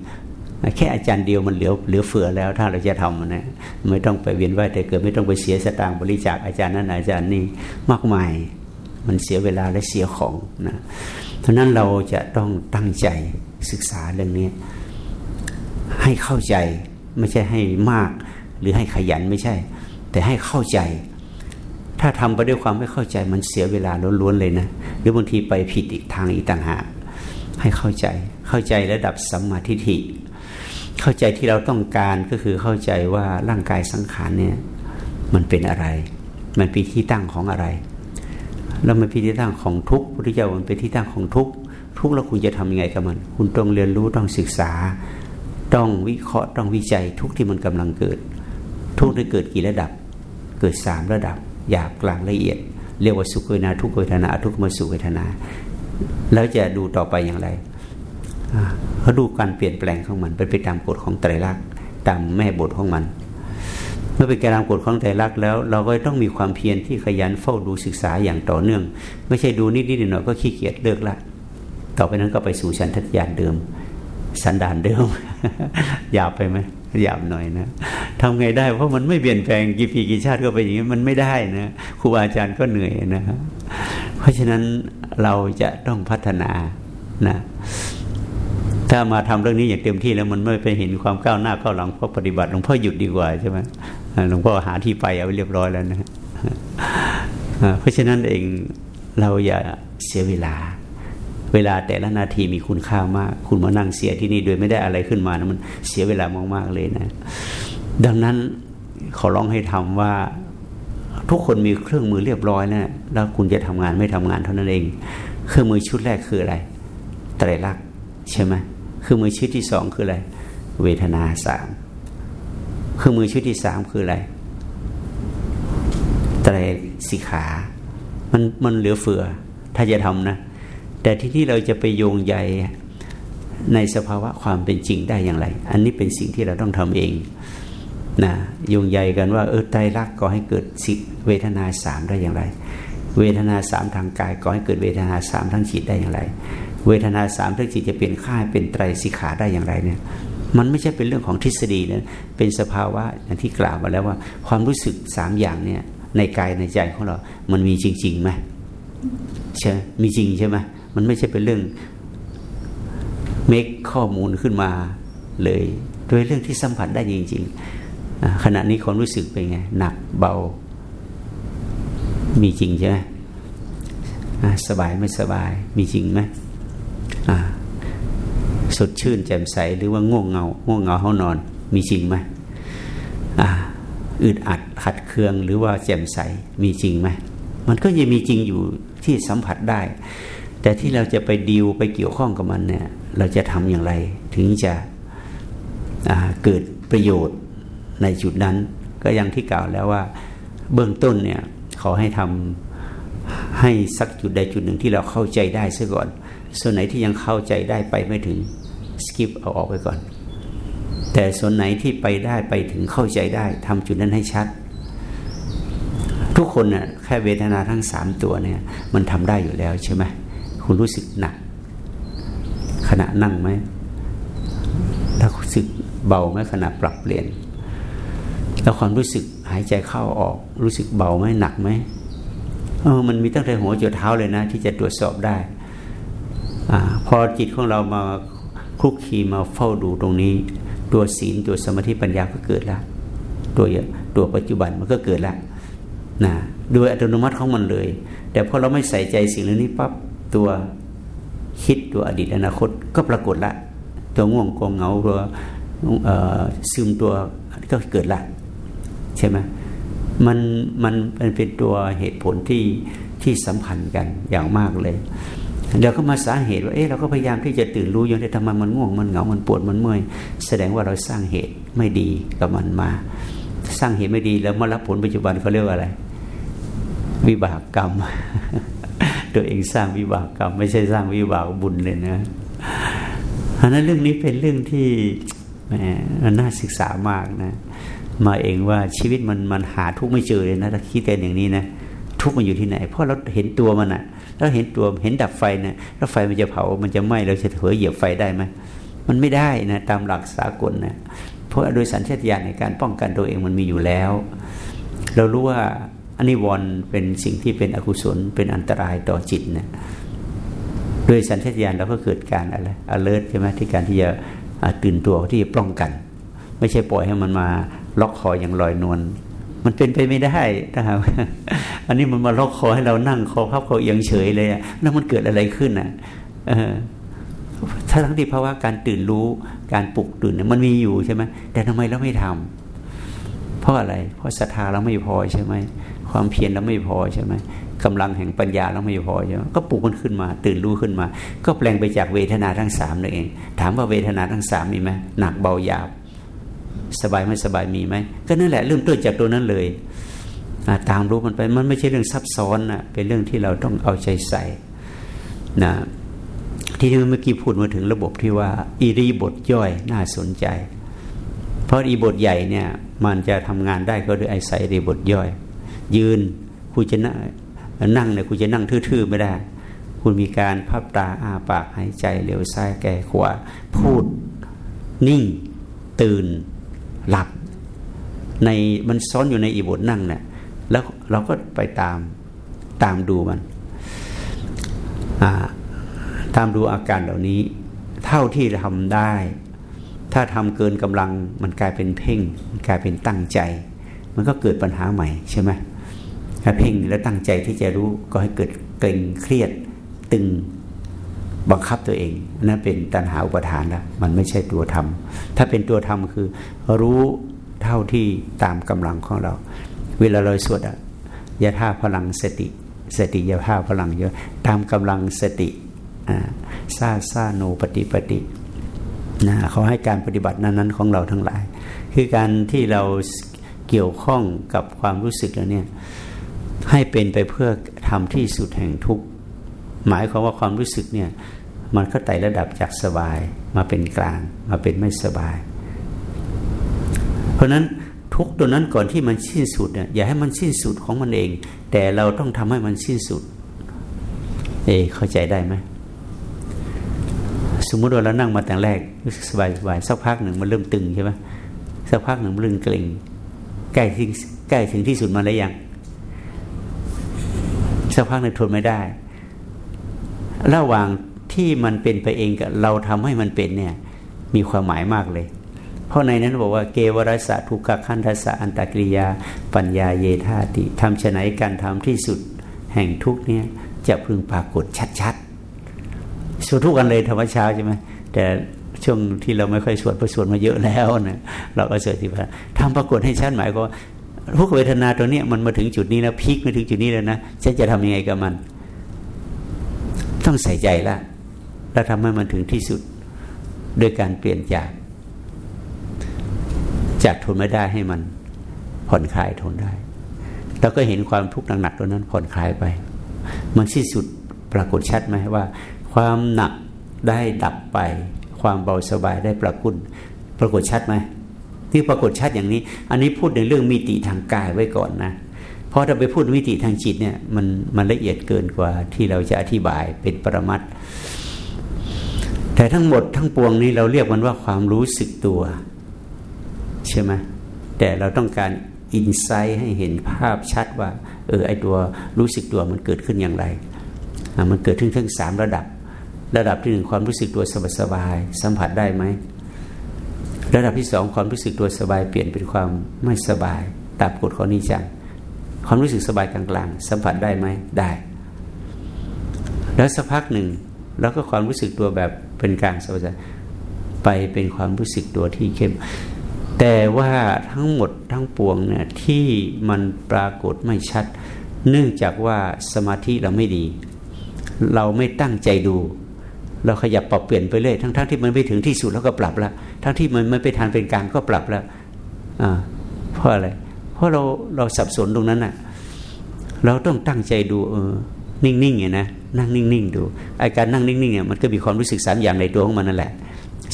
แค่อาจารย์เดียวมันเหลือเหลือเฟือแล้ว ถ้าเราจะทำนะไม่ต้องไปเวียนว่ายแต่เกิดไม่ต้องไปเสียสตางค์บริจาคอาจารย์นั้นอาจารย์นี่มากมาย มันเสียเวลาและเสียของนะเพราะนั้นเราจะต้องตั้งใจศึกษาเรื่องนี้ ให้เข้าใจไม่ใช่ให้มาก หรือให้ขยันไม่ใช่ แต่ให้เข้าใจ ถ้าทำไปด้วยความไม่เข้าใจมันเสียเวลาล้วนๆเลยนะหรือบางทีไปผิดอีกทางอีกต่างหากให้เข้าใจเข้าใจระดับสัมมาทิฏฐิ เข้าใจที่เราต้องการก็คือเข้าใจว่าร่างกายสังขารเนี่ยมันเป็นอะไร มันเป็นที่ตั้งของอะไร แล้วมันเป็นที่ตั้งของทุกข์พุทธเจ้ามันเป็นที่ตั้งของทุกข์ทุกข์แล้วคุณจะทำยังไงกับมัน คุณต้องเรียนรู้ต้องศึกษา ต้องวิเคราะห์ต้องวิจัยทุกที่มันกำลังเกิด ทุกที่เกิดกี่ระดับ เกิดสามระดับหยาบกลางละเอียด เรียกว่าสุขเวทนาทุกเวทนาทุกขมสุขเวทนา แล้วจะดูต่อไปอย่างไร เขาดูการเปลี่ยนแปลงของมันเป็นไปตามกฎของไตรลักษณ์ตามแม่บทของมัน เมื่อเป็นการตามกฎของไตรลักษณ์แล้ว เราก็ต้องมีความเพียรที่ขยันเฝ้าดูศึกษาอย่างต่อเนื่อง ไม่ใช่ดูนิดๆหน่อยก็ขี้เกียจเลิกละต่อไปนั้นก็ไปสู่ชันทัศยานเดิม สันดานเดิมหยาบไปไหมหยาบหน่อยนะทำไงได้เพราะมันไม่เปลี่ยนแปลงกี่ปีกี่ชาติก็ไปอย่างนี้มันไม่ได้นะครูบาอาจารย์ก็เหนื่อยนะเพราะฉะนั้นเราจะต้องพัฒนานะ ถ้ามาทำเรื่องนี้อย่างเต็มที่แล้วมันไม่ไปเห็นความก้าวหน้าก้าวหลังก็ปฏิบัติหลวงพ่อหยุดดีกว่าใช่ไหมหลวงพ่อหาที่ไปเอาเรียบร้อยแล้วนะเพราะฉะนั้นเองเราอย่าเสียเวลา เวลาแต่ละนาทีมีคุณค่ามาก คุณมานั่งเสียที่นี่โดยไม่ได้อะไรขึ้นมานะมันเสียเวลามากๆเลยนะ ดังนั้นขอร้องให้ทำว่าทุกคนมีเครื่องมือเรียบร้อยนะแล้วคุณจะทำงานไม่ทำงานเท่านั้นเอง เครื่องมือชุดแรกคืออะไรไตรลักษณ์ใช่ไหม คือมือชุดที่สองคืออะไร เวทนาสามคือมือชุดที่สามคืออะไรไตรสิขา มันมันเหลือเฟือ ถ้าจะทำนะ แต่ที่ที่เราจะไปโยงใยในสภาวะความเป็นจริงได้อย่างไร อันนี้เป็นสิ่งที่เราต้องทำเองนะโยงใยกันว่าเออไตรลักษณ์ก็ให้เกิดสิเวทนาสามได้อย่างไร เวทนาสามทางกายก็ให้เกิดเวทนาสามทางจิตได้อย่างไร เวทนาสามทั้งจิตจะเปลี่ยนค่ายเป็นไตรสิขาได้อย่างไรเนี่ย มันไม่ใช่เป็นเรื่องของทฤษฎีนะเป็นสภาวะอย่างที่กล่าวมาแล้วว่า ความรู้สึกสามอย่างเนี่ยในกายในใจของเรา มันมีจริงๆไหมใช่มีจริงใช่ไหมมันไม่ใช่เป็นเรื่องเมคข้อมูลขึ้นมาเลยโดยเรื่องที่สัมผัสได้จริง ๆ ขณะนี้ความรู้สึกเป็นไง หนักเบา มีจริงใช่ไหมสบายไม่สบาย มีจริงไหม สดชื่นแจ่มใสหรือว่าง่วงเงาง่วงเงาเขานอน มีจริงไหมอึดอัดขัดเคืองหรือว่าแจ่มใสมีจริงไหมมันก็ยังมีจริงอยู่ที่สัมผัสได้ แต่ที่เราจะไปดิวไปเกี่ยวข้องกับมันเนี่ยเราจะทำอย่างไร ถึงจะเกิดประโยชน์ในจุดนั้น ก็ย่างที่กล่าวแล้วว่าเบื้องต้นเนี่ยขอให้ทำให้สักจุดใดจุดหนึ่งที่เราเข้าใจได้ซะก่อน ส่วนไหนที่ยังเข้าใจได้ไปไม่ถึงสกิปเอาออกไปก่อน แต่ส่วนไหนที่ไปได้ไปถึงเข้าใจได้ทำจุดนั้นให้ชัด ทุกคนนะ่ะแค่เวทนาทั้งสามตัวเนี่ย มันทำได้อยู่แล้วใช่ไหมคุณรู้สึกหนัก ขณะนั่งไหมถ้ารู้สึกเบาไหมขณะปรับเปลี่ยน แล้วความรู้สึกหายใจเข้าออก รู้สึกเบาไหมหนักไหมเออมันมีตั้งแต่หัวจนเท้าเลยนะ ที่จะตรวจสอบได้ อพอจิตของเรามาคลุกคีมาเฝ้าดูตรงนี้ ตัวศีลตัวสมาธิปัญญาก็เกิดล้วตัวตัวปัจจุบันมันก็เกิดล้วนะโดยอัตโนมัติของมันเลย แต่พอเราไม่ใส่ใจสิ่งเหล่านี้ปั๊บตัวคิดตัวอดีตอนาคตก็ปรากฏละ ตัวง่วงกองเหงาตัวซึมตัวก็เกิดละใช่ไหมมันมันเป็นตัวเหตุผลที่ที่สัมพันธ์กันอย่างมากเลย เดี๋ยวก็มาสาเหตุว่าเอ๊ะเราก็พยายามที่จะตื่นรู้อย่างที่ทำไมมันง่วงมันเหงา มันปวดมันเมื่อยแสดงว่าเราสร้างเหตุไม่ดีกับมันมา สร้างเหตุไม่ดีแล้วมารับผลปัจจุบันเขาเรียกว่าอะไร วิบากกรรม ตัวเองสร้างวิบากกรรม ไม่ใช่สร้างวิบากบุญเลยนะอันนั้นเรื่องนี้เป็นเรื่องที่แหมน่าศึกษามากนะ มาเองว่าชีวิตมันมันหาทุกไม่เจอเลยนะถ้าคิดแต่อย่างนี้นะทุกมันอยู่ที่ไหน เพราะเราเห็นตัวมันอะ แล้วเห็นตัวเห็นดับไฟเนี่ยแล้วไฟมันจะเผามันจะไหม้เราจะเถอเหยียบไฟได้ไหมมันไม่ได้นะตามหลักสากลนะเพราะโดยสัญชาตญาณในการป้องกันตัวเองมันมีอยู่แล้ว เรารู้ว่าอันนี้วอนเป็นสิ่งที่เป็นอกุศลเป็นอันตรายต่อจิตนะโดยสัญชาตญาณเราก็เกิดการอะไร alert ใช่ไหมที่การที่จะตื่นตัวที่จะป้องกัน ไม่ใช่ปล่อยให้มันมาล็อกคออย่างลอยนวล มันเป็นไปไม่ได้นะครับอันนี้มันมาล็อกคอให้เรานั่งคอพับคอเอียงเฉยเลยอะแล้วมันเกิดอะไรขึ้นอะถ้าทั้งที่ภาวะการตื่นรู้การปลุกตื่นมันมีอยู่ใช่ไหมแต่ทำไมเราไม่ทำเพราะอะไร เพราะศรัทธาเราไม่พอใช่ไหมความเพียรเราไม่พอใช่ไหมกำลังแห่งปัญญาเราไม่พอใช่ไหมก็ปลุกมันขึ้นมา ตื่นรู้ขึ้นมา ก็แปลงไปจากเวทนาทั้งสามนั่นเอง ถามว่าเวทนาทั้งสามมีไหมหนักเบาหยาบ สบายไม่สบายมีไหมก็นั่นแหละเริ่มต้นจากตัวนั้นเลยตามรู้มันไปมันไม่ใช่เรื่องซับซ้อนนะเป็นเรื่องที่เราต้องเอาใจใส่นะที่เมื่อกี้พูดมาถึงระบบที่ว่าอิริบทย่อยน่าสนใจ เพราะอิบทใหญ่เนี่ยมันจะทำงานได้ก็ด้วยไอศัยอิริบทย่อย ยืนคุณจะนั่งนั่งเนี่ยคุณจะนั่งทื่อๆไม่ได้ คุณมีการพับตาอาปากหายใจเหลียวซ้ายแก่ขวาพูดนิ่งตื่น หลับในมันซ้อนอยู่ในอิบทนั่งเนี่ยแล้วเราก็ไปตามตามดูมันตามดูอาการเหล่านี้ เท่าที่ทำได้ ถ้าทำเกินกำลังมันกลายเป็นเพ่งกลายเป็นตั้งใจ มันก็เกิดปัญหาใหม่ใช่ไหมถ้าเพ่งแล้วตั้งใจที่จะรู้ก็ให้เกิดเกร็งเครียดตึง บังคับตัวเองนั่นเป็นตัณหาอุปทานแล้วมันไม่ใช่ตัวธรรม ถ้าเป็นตัวธรรมคือรู้เท่าที่ตามกำลังของเรา เวลาเราสวดอะยะท่าพลังสติ สติยะท่าพลังเยอะตามกำลังสติซาซาโนปฏิปฏินะเขาให้การปฏิบัตินั้นๆของเราทั้งหลาย คือการที่เราเกี่ยวข้องกับความรู้สึกแล้วเนี่ยให้เป็นไปเพื่อทำที่สุดแห่งทุกข หมายความว่าความรู้สึกเนี่ยมันก็ไต่ระดับจากสบายมาเป็นกลางมาเป็นไม่สบาย เพราะนั้นทุกตัวนั้นก่อนที่มันสิ้นสุดเนี่ยอย่าให้มันสิ้นสุดของมันเอง แต่เราต้องทำให้มันสิ้นสุด เอเข้าใจได้ไหมสมมติว่าเรานั่งมาแต่แรกรู้สึกสบายสบายสักพักหนึ่งมันเริ่มตึงใช่ไหมสักพักหนึ่งมันเริ่มเกร็งใกล้ที่ใกล้ถึงที่สุดมาแล้วยังสักพักหนึ่งทนไม่ได้ ระหว่างที่มันเป็นไปเองกับเราทำให้มันเป็นเนี่ยมีความหมายมากเลย เพราะในนั้นบอกว่าเกวรสะทุกขคันทสะอันตกริยา ปัญญาเยธาติทำฉนัยการทำที่สุดแห่งทุกเนี่ยจะพึงปรากฏชัดๆสวดทุกกันเลยธรรมชาใช่ไหมแต่ช่วงที่เราไม่ค่อยสวดพระสวดมาเยอะแล้วนะเราก็สวดที่พระทำปรากฏให้ชัดหมายก็ทุกเวทนาตัวเนี้ยมันมาถึงจุดนี้แล้วพีคมาถึงจุดนี้แล้วนะฉันจะทำยังไงกับมัน ต้องใส่ใจละแล้วทำให้มันถึงที่สุดโดยการเปลี่ยนจาก จากทนไม่ได้ให้มันผ่อนคลายทนได้ แล้วก็เห็นความทุกข์หนักๆตัวนั้นผ่อนคลายไป มันที่สุดปรากฏชัดไหมว่า ความหนักได้ดับไป ความเบาสบายได้ปรากฏปรากฏชัดไหมที่ปรากฏชัดอย่างนี้ อันนี้พูดในเรื่องมิติทางกายไว้ก่อนนะ เพราะถ้าไปพูดมิติทางจิตเนี่ยมันมันละเอียดเกินกว่าที่เราจะอธิบายเป็นปรมัตแต่ทั้งหมดทั้งปวงนี้เราเรียกมันว่าความรู้สึกตัว ใช่ไหมแต่เราต้องการอินไซต์ให้เห็นภาพชัดว่า เออไอตัวรู้สึกตัวมันเกิดขึ้นอย่างไร มันเกิดขึ้นทั้งสามระดับ ระดับที่หนึ่งความรู้สึกตัวสบายๆสัมผัสได้ไหมระดับที่สองความรู้สึกตัวสบายเปลี่ยนเป็นความไม่สบายตามกฎของนิจัง ความรู้สึกสบายกลางๆ สัมผัสได้ไหมได้ แล้วสักพักหนึ่งแล้วก็ความรู้สึกตัวแบบเป็นกลางสบายไปเป็นความรู้สึกตัวที่เข้ม แต่ว่าทั้งหมดทั้งปวงเนี่ยที่มันปรากฏไม่ชัด เนื่องจากว่าสมาธิเราไม่ดี เราไม่ตั้งใจดู เราขยับปรับเปลี่ยนไปเรื่อยทั้งๆทที่มันไม่ถึงที่สุดแล้วก็ปรับแล้วทั้งที่มันไม่ไปทานเป็นกลางก็ปรับแล้วอ่าเพราะอะไร ราะเราเราสับสนตรงนั้นอะ เราต้องตั้งใจดูเออนิ่งๆไงนะนั่งนิ่งๆดูอาการนั่งนิ่งๆเนี่ยมันก็มีความรู้สึกสามอย่างในตัวของมันนั่นแหละ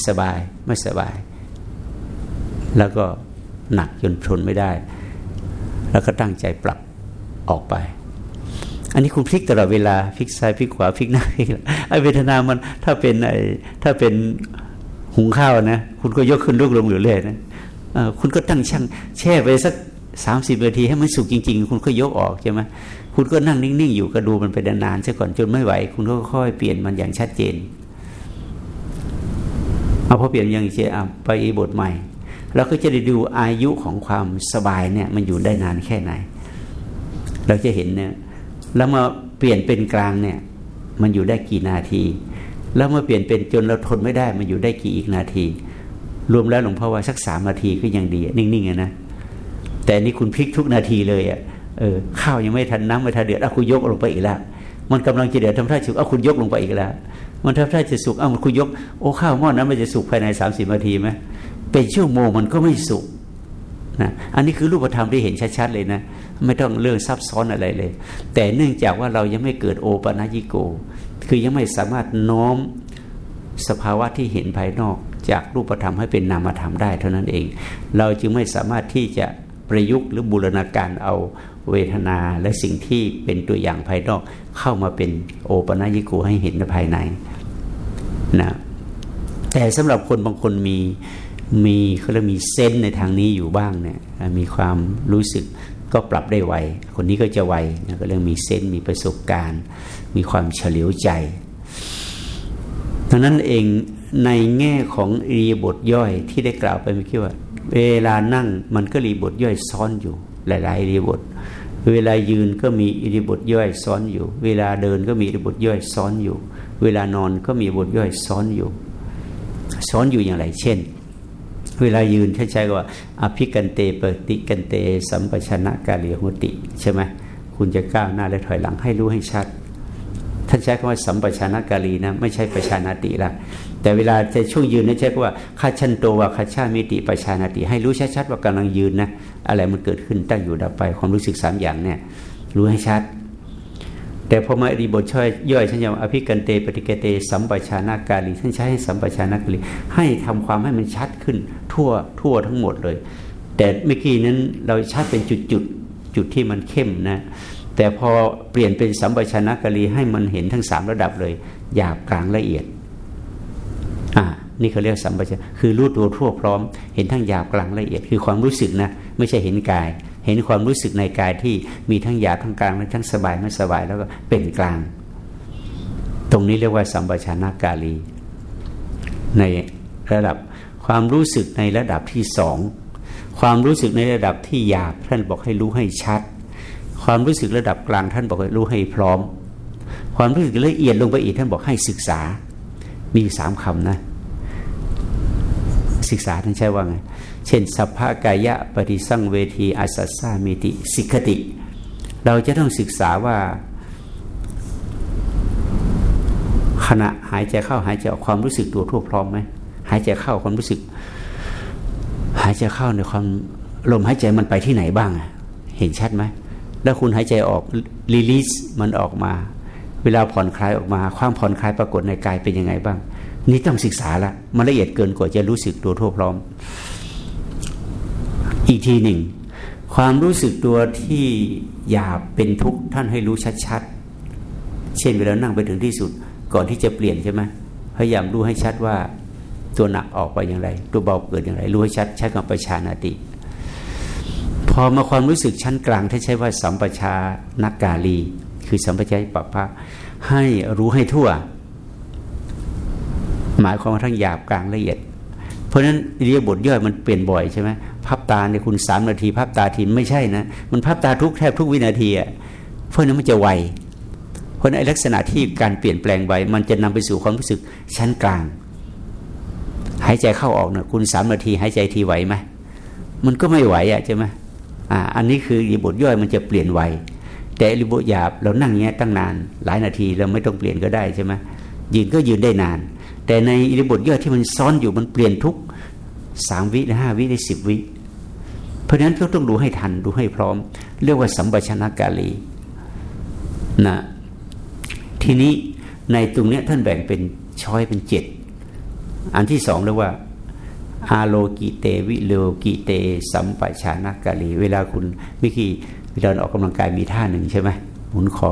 สบายไม่สบาย แล้วก็หนักจนทนไม่ได้ แล้วก็ตั้งใจปรับออกไป อันนี้คุณพลิกตลอดเวลาพลิกซ้ายพลิกขวาพลิกหน้าพลิกไอเวทนามันถ้าเป็นไอถ้าเป็นหุงข้าวนะ คุณก็ยกขึ้นลุกลงอยู่เรื่อยนะคุณก็ตั้งช่างแช่ไปสัก สามสิบนาทีให้มันสุกจริง ๆ คุณก็ยกออกใช่ไหมคุณก็นั่งนิ่ง ๆ อยู่ก็ดูมันไปนานๆซะก่อนจนไม่ไหว คุณก็ค่อยเปลี่ยนมันอย่างชัดเจนเอาพอเปลี่ยนอย่างเช่นไปอีบทใหม่เราก็จะได้ดูอายุของความสบายเนี่ยมันอยู่ได้นานแค่ไหน เราจะเห็นเนี่ยแล้วมาเปลี่ยนเป็นกลางเนี่ย มันอยู่ได้กี่นาที แล้วมาเปลี่ยนเป็นจนเราทนไม่ได้ มันอยู่ได้กี่อีกนาที รวมแล้วหลวงพ่อว่าสักสามนาทีก็ยังดี นิ่งๆนะ แต่นี่คุณพลิกทุกนาทีเลยอะเออข้าวยังไม่ทันน้ำไม่ทันเดือดเอาคุณยกลงไปอีกแล้วมันกำลังจะเดือดทำท่าสุกเอาคุณยกลงไปอีกแล้วมันทำท่าจะสุกเอาคุณยกโอ้ข้าวหม้อนั้นมันจะสุกภายในสามสิบนาทีไหมเป็นชั่วโมงมันก็ไม่สุกนะอันนี้คือรูปธรรมที่เห็นชัดๆเลยนะ ไม่ต้องเรื่องซับซ้อนอะไรเลย แต่เนื่องจากว่าเรายังไม่เกิดโอปะญิโก คือยังไม่สามารถน้อมสภาวะที่เห็นภายนอกจากรูปธรรมให้เป็นนามธรรมได้เท่านั้นเอง เราจึงไม่สามารถที่จะ ประยุกต์หรือบูรณาการเอาเวทนาและสิ่งที่เป็นตัวอย่างภายนอก เข้ามาเป็นโอปะญิโกให้เห็นในภายในนะแต่สำหรับคนบางคนมีมีเขาเรียกมีเซนในทางนี้อยู่บ้างเนี่ยมีความรู้สึกก็ปรับได้ไว คนนี้ก็จะไวนะก็เรื่องมีเซนมีประสบการณ์ มีความเฉลียวใจดังนั้นเองในแง่ของรีบทย่อยที่ได้กล่าวไปเมื่อกี้ว่า เวลานั่งมันก็รีบทย่อยซ้อนอยู่ หลายๆรีบท เวลายืนก็มีอิริบทย่อยซ้อนอยู่ เวลาเดินก็มีอิริบทย่อยซ้อนอยู่ เวลานอนก็มีบทย่อยซ้อนอยู่ ซ้อนอยู่อย่างไร เช่น เวลายืนใช้ว่าอภิกันเตเปฏิกันเต สัมปชนะกาลีหุติ ใช่ไหมคุณจะก้าวหน้าและถอยหลังให้รู้ให้ชัดท่านใช้คำว่าสัมปชนะกาลีนะไม่ใช่ประชานาติละ แต่เวลาจะช่วงยืนนะใช้คำว่าคาชันโตวาคาชามิติปชานาติ ให้รู้ชัดๆว่ากำลังยืนนะอะไรมันเกิดขึ้นตั้งอยู่ดับไปความรู้สึกสามอย่างเนี่ยรู้ให้ชัด แต่พอมาอดีบทช่อยย่อยฉันยังอภิกันเตปฏิกเตสัมปชานากาลีท่านใช้ให้สัมปชานากาลีให้ทำความให้มันชัดขึ้นทั่วทั่วทั้งหมดเลย แต่เมื่อกี้นั้นเราชัดเป็นจุดจุดจุดที่มันเข้มนะแต่พอเปลี่ยนเป็นสัมปชานากาลีให้มันเห็นทั้งสามระดับเลยหยาบกลางละเอียด อ่านี่เขาเรียกสัมปชัญญะคือรู้ตัวทั่วพร้อม เห็นทั้งหยาบกลางละเอียดคือความรู้สึกนะไม่ใช่เห็นกาย เห็นความรู้สึกในกายที่มีทั้งหยาบทั้งกลางและทั้งสบายไม่สบายแล้วก็เป็นกลาง ตรงนี้เรียกว่าสัมปชัญญะกาลี ในระดับความรู้สึกในระดับที่สองความรู้สึกในระดับที่หยาบท่านบอกให้รู้ให้ชัด ความรู้สึกระดับกลางท่านบอกให้รู้ให้พร้อม ความรู้สึกละเอียดลงไปอีกท่านบอกให้ศึกษา มีสามคำนะ ศึกษาท่านใช้ว่าไง เช่นสัพพกายะปฏิสังเวทีอาสัสสามิติสิกติ เราจะต้องศึกษาว่า ขณะหายใจเข้าหายใจออกความรู้สึกตัวทั่วพร้อมไหมหายใจเข้าความรู้สึก หายใจเข้าในความลมหายใจมันไปที่ไหนบ้าง เห็นชัดไหมแล้วคุณหายใจออกรีลิสมันออกมา วลาผ่อนคลายออกมาความผ่อนคลายปรากฏในกายเป็นยังไงบ้าง นี่ต้องศึกษาละมันละเอียดเกินกว่าจะรู้สึกตัวทั่วพร้อม อีกทีหนึ่ง ความรู้สึกตัวที่หยาบเป็นทุกข์ท่านให้รู้ชัดๆ เช่นเวลานั่งไปถึงที่สุด ก่อนที่จะเปลี่ยนใช่ไหมพยายามรู้ให้ชัดว่าตัวหนักออกไปอย่างไร ตัวเบาเกิดอย่างไร รู้ให้ชัดใช้คำประชานาติพอมาความรู้สึกชั้นกลางท่านใช้ว่าสัมปชานักกาลี คือสัมปชัญญะปะพะให้รู้ให้ทั่ว หมายความว่าทั้งหยาบกลางละเอียด เพราะฉะนั้นเรียบทย่อยมันเปลี่ยนบ่อยใช่ไหมพับตาเนี่ยคุณสามนาทีพับตาทีไม่ใช่นะ มันพับตาทุกแทบทุกวินาทีอะเพราะนั้นมันจะไวเพราะในลักษณะที่การเปลี่ยนแปลงไวมันจะนำไปสู่ความรู้สึกชั้นกลาง หายใจเข้าออกเนี่ยคุณสามนาทีหายใจทีไหวไหมมันก็ไม่ไหวอะใช่ไหมอ่าอันนี้คือรีบทย่อยมันจะเปลี่ยนไว แต่รีบทหยาบเรานั่งเงี้ยตั้งนาน หลายนาทีเราไม่ต้องเปลี่ยนก็ได้ใช่ไหมยืนก็ยืนได้นาน แต่ในรีบทย่อยที่มันซ้อนอยู่มันเปลี่ยนทุกสามวิห้าวิหรือสิบวิ เพราะฉะนั้นก็ต้องดูให้ทันดูให้พร้อม เรียกว่าสัมปชัญญะกาลีนะทีนี้ในตรงนี้ท่านแบ่งเป็นช้อยเป็นเจ็ดอันที่สองเรียกว่าอาโลกิเตวิโลกิเต สัมปชานกาลี เวลาคุณวิคี เวลาออกกำลังกายมีท่าหนึ่งใช่ไหมหมุนคอ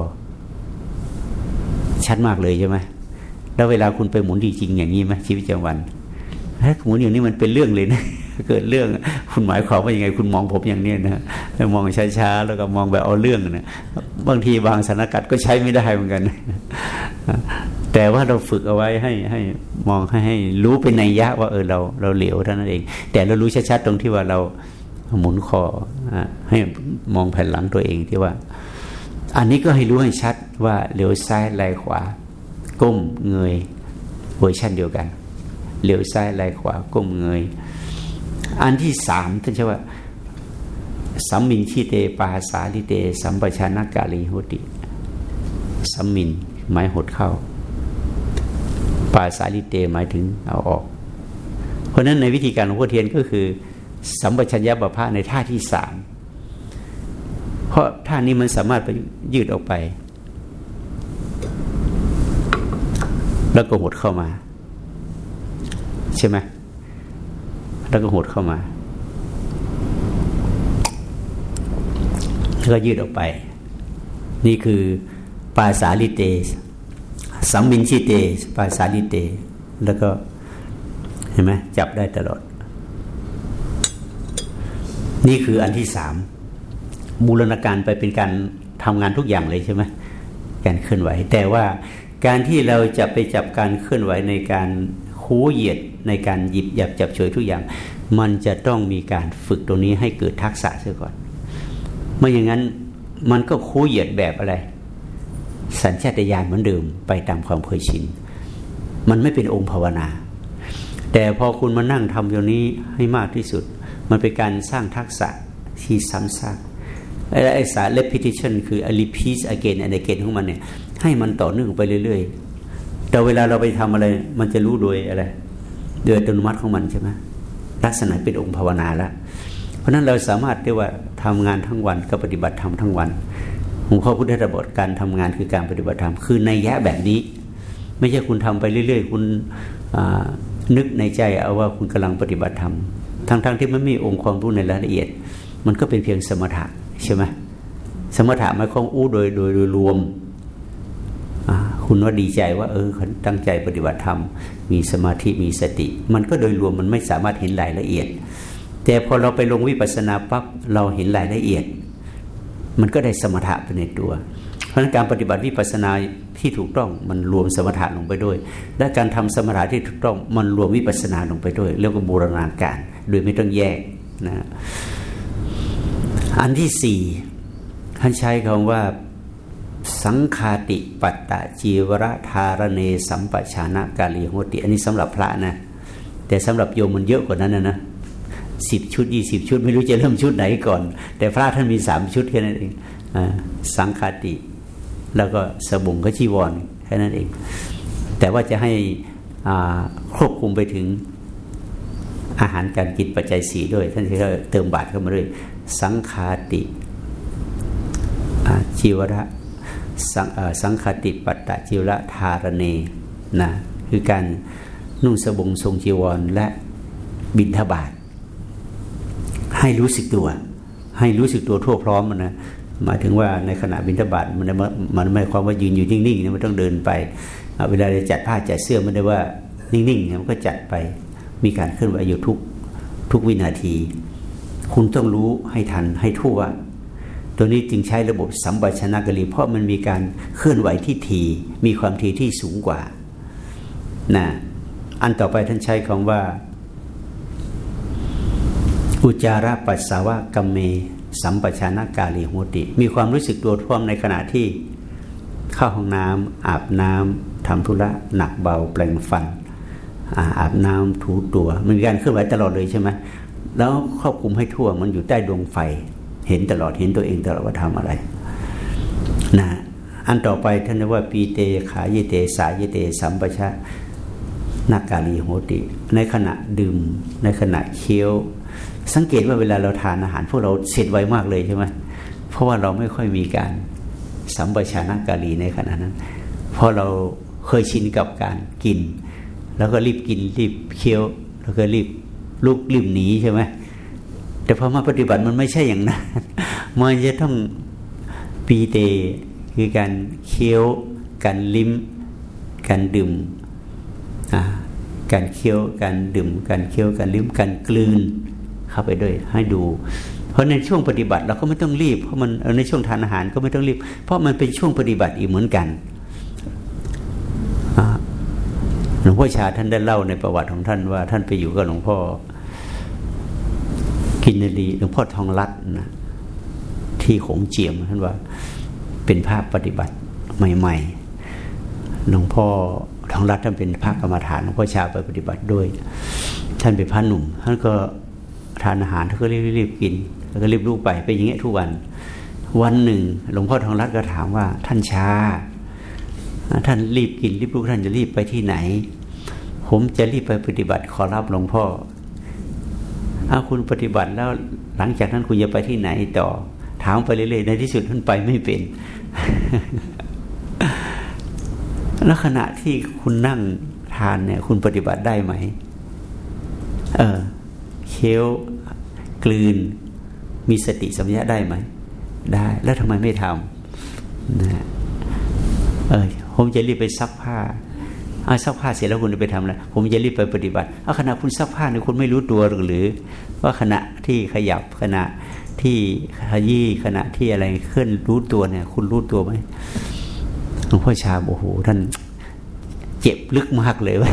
ชัดมากเลยใช่ไหมแล้วเวลาคุณไปหมุนจริงๆอย่างนี้ไหมชีวิตประจำวันถ้าหมุนอย่างนี้มันเป็นเรื่องเลยนะเกิดเรื่องคุณหมายความว่ายังไง คุณมองผมอย่างนี้นะมองช้าๆแล้วก็มองแบบเอาเรื่องนะบางทีบางสถานการณ์ก็ใช้ไม่ได้เหมือนกัน แต่ว่าเราฝึกเอาไว้ให้ให้มองให้ให้รู้เป็นในยะว่าเออเราเราเหลียวเท่านั้นเอง แต่เรารู้ชัดๆตรงที่ว่าเรา หมุนคอให้มองแผ่นหลังตัวเองที่ว่า อันนี้ก็ให้รู้ให้ชัดว่าเหลียวซ้ายไหลขวา ก้มเงยเวอร์ชันเดียวกันเหลียวซ้ายไหลขวา ก้มเงย อันที่สามท่านใช้ว่าสัมมินชีเตปาสาลิเต สัมปชานากาลีโหติสัมมินหมายหดเข้า ปาสาลิเตหมายถึงเอาออก เพราะนั้นในวิธีการของพ่อเทียนก็คือ สัมปชัญญะบพะในท่าที่สามเพราะท่านี้มันสามารถไปยืดออกไป แล้วก็หดเข้ามา ใช่ไหมแล้วก็หดเข้ามาแล้วก็ยืดออกไป นี่คือปาสาลิเตสัมมินชิเตปาสาลิเต แล้วก็เห็นไหมจับได้ตลอด นี่คืออันที่สามบูรณาการไปเป็นการทำงานทุกอย่างเลยใช่ไหมการเคลื่อนไหว แต่ว่าการที่เราจะไปจับการเคลื่อนไหวในการคูเหยียดในการหยิบหยับจับเฉยทุกอย่าง มันจะต้องมีการฝึกตรงนี้ให้เกิดทักษะเสียก่อนไม่อย่างนั้นมันก็คูเหยียดแบบอะไร สัญชาตญาณเหมือนเดิมไปตามความเคยชิน มันไม่เป็นองค์ภาวนา แต่พอคุณมานั่งทำอย่างนี้ให้มากที่สุด มันเป็นการสร้างทักษะที่ซ้ำซากไอ้สาร repetition คือ repeat again and again ของมันเนี่ย ให้มันต่อเนื่องไปเรื่อย ๆ แต่เวลาเราไปทำอะไร มันจะรู้โดยอะไร โดยอัตโนมัติของมันใช่ไหมลักษณะเป็นองค์ภาวนาแล้วเพราะนั้นเราสามารถได้ว่าทำงานทั้งวันก็ปฏิบัติธรรมทั้งวันหลวงพ่อพุทธระบทการทำงานคือการปฏิบัติธรรม คือในแยะแบบนี้ ไม่ใช่คุณทำไปเรื่อย ๆ คุณนึกในใจเอาว่าคุณกำลังปฏิบัติธรรม ทั้งๆทที่ไม่มีองค์ความรู้ในรายละเอียด มันก็เป็นเพียงสมถะใช่ไหมสมถะหมายความอู้โดยโดยโดยรวมคุณว่าดีใจว่าเออตั้งใจปฏิบัติธรรม มีสมาธิมีสติ มันก็โดยรวมมันไม่สามารถเห็นรายละเอียด แต่พอเราไปลงวิปัสสนาปั๊บเราเห็นรายละเอียด มันก็ได้สมถะไปในตัว เพราะนั้นการปฏิบัติวิปัสสนาที่ถูกต้องมันรวมสมถะลงไปด้วย และการทำสมถะที่ถูกต้องมันรวมวิปัสสนาลงไปด้วย เรียกว่าบูรณาการ โดยไม่ต้องแยกนะอันที่สี่ท่านใช้คำว่าสังคาติปัตตะจีวรธารเนสัมปชานกาลีโหติ อันนี้สำหรับพระนะ แต่สำหรับโยมมันเยอะกว่านั้นนะนะสิบชุดยี่สิบชุด ไม่รู้จะเริ่มชุดไหนก่อน แต่พระท่านมีสามชุดแค่นั้นเองอสังคาติ แล้วก็สบุงก็ชีวรแค่นั้นเอง แต่ว่าจะให้ควบคุมไปถึง อาหารการกินปัจจัยสีด้วย ท่านที่เติมบาตรเข้ามาด้วย สังคาติจิวระสังคติปัตตจิวระธารเนนะคือการนุ่งสบงทรงจีวรและบินทบาทให้รู้สึกตัว ให้รู้สึกตัวทั่วพร้อมมันนะหมายถึงว่าในขณะบินทบาทมันมันไม่ความว่ายืนอยู่นิ่งๆนะมันต้องเดินไป เวลาจะจัดผ้าจัดเสื้อมันได้ว่านิ่งๆมันก็จัดไป มีการเคลื่อนไหวอยู่ทุกทุกวินาที คุณต้องรู้ให้ทันให้ทั่ว ตัวนี้จึงใช้ระบบสัมปชัญญะกรีเพราะมันมีการเคลื่อนไหวที่ทีมีความทีที่สูงกว่านะอันต่อไปท่านใช้คำว่า อุจาระปัสสาวะกัมเม สัมปชานกาลีโหติ มีความรู้สึกตัวท่วมในขณะที่เข้าห้องน้ำอาบน้ำทำธุระหนักเบาแปลงฟัน อาบน้ำถูตัวมันมีการเคลื่อนไหวตลอดเลยใช่ไหมแล้วครอบคุมให้ทั่วมันอยู่ใต้ดวงไฟ เห็นตลอดเห็นตัวเองตลอดว่าทำอะไรนะอันต่อไปท่านว่าปีเตขาเยเตสายเยเตสัมปชะนักกาลีโหติ ในขณะดื่ม ในขณะเคี้ยว สังเกตว่าเวลาเราทานอาหาร พวกเราเสร็จไวมากเลยใช่ไหมเพราะว่าเราไม่ค่อยมีการสัมปชานักกาลีในขณะนั้น เพราะเราเคยชินกับการกิน แล้วก็รีบกินรีบเคี้ยว แล้วก็รีบลุกริมหนีใช่ไหมแต่พอมาปฏิบัติมันไม่ใช่อย่างนั้นมันจะต้องปีเตคือการเคี้ยว การลิ้ม การดื่มการเคี้ยวการดื่ม การเคี้ยวการลิ้มการกลืนเข้าไปด้วยให้ดู เพราะในช่วงปฏิบัติเราก็ไม่ต้องรีบเพราะมันในช่วงทานอาหารก็ไม่ต้องรีบ เพราะมันเป็นช่วงปฏิบัติอีกเหมือนกัน ลวงพ่อชาท่านได้เล่าในประวัติของท่านว่า ท่านไปอยู่กับหลวงพ่อกินรีหลวงพ่อทองรัตนะที่ขงเจียมท่านว่าเป็นภาพปฏิบัติใหม่ ๆ หลวงพ่อทองรัตท่านเป็นพระกรรมฐานหลวงพ่อชาไปปฏิบัติด้วย ท่านเป็นพระหนุ่มท่านก็ทานอาหารท่านก็รีบๆกิน แล้วก็รีบลูกไปไปอย่างเงี้ยทุกวัน วันหนึ่ง หลวงพ่อทองรัตก็ถามว่าท่านชา ท่านรีบกินรีบลูกท่านจะรีบไปที่ไหน ผมจะรีบไปปฏิบัติขอรับหลวงพ่ออาคุณปฏิบัติแล้วหลังจากนั้นคุณจะไปที่ไหนต่อ ถามไปเรื่อยๆในที่สุดท่านไปไม่เป็นแล้วขณะที่คุณนั่งทานเนี่ย คุณปฏิบัติได้ไหม เออเคี้ยวกลืน มีสติสัมยาได้ไหม ได้ แล้วทำไมไม่ทำนะเออ ผมจะรีบไปซักผ้าเอาซักผ้าเสร็จแล้วคุณไปทำอะไรผมจะรีบไปปฏิบัติเอาขณะคุณซักผ้าเนี่ยคุณไม่รู้ตัวหรือ ว่าขณะที่ขยับขณะที่ขยี้ขณะที่อะไรเคลื่อนรู้ตัวเนี่ย คุณรู้ตัวไหมหลวงพ่อชาโอ้โหท่านเจ็บลึกมากเลยว่า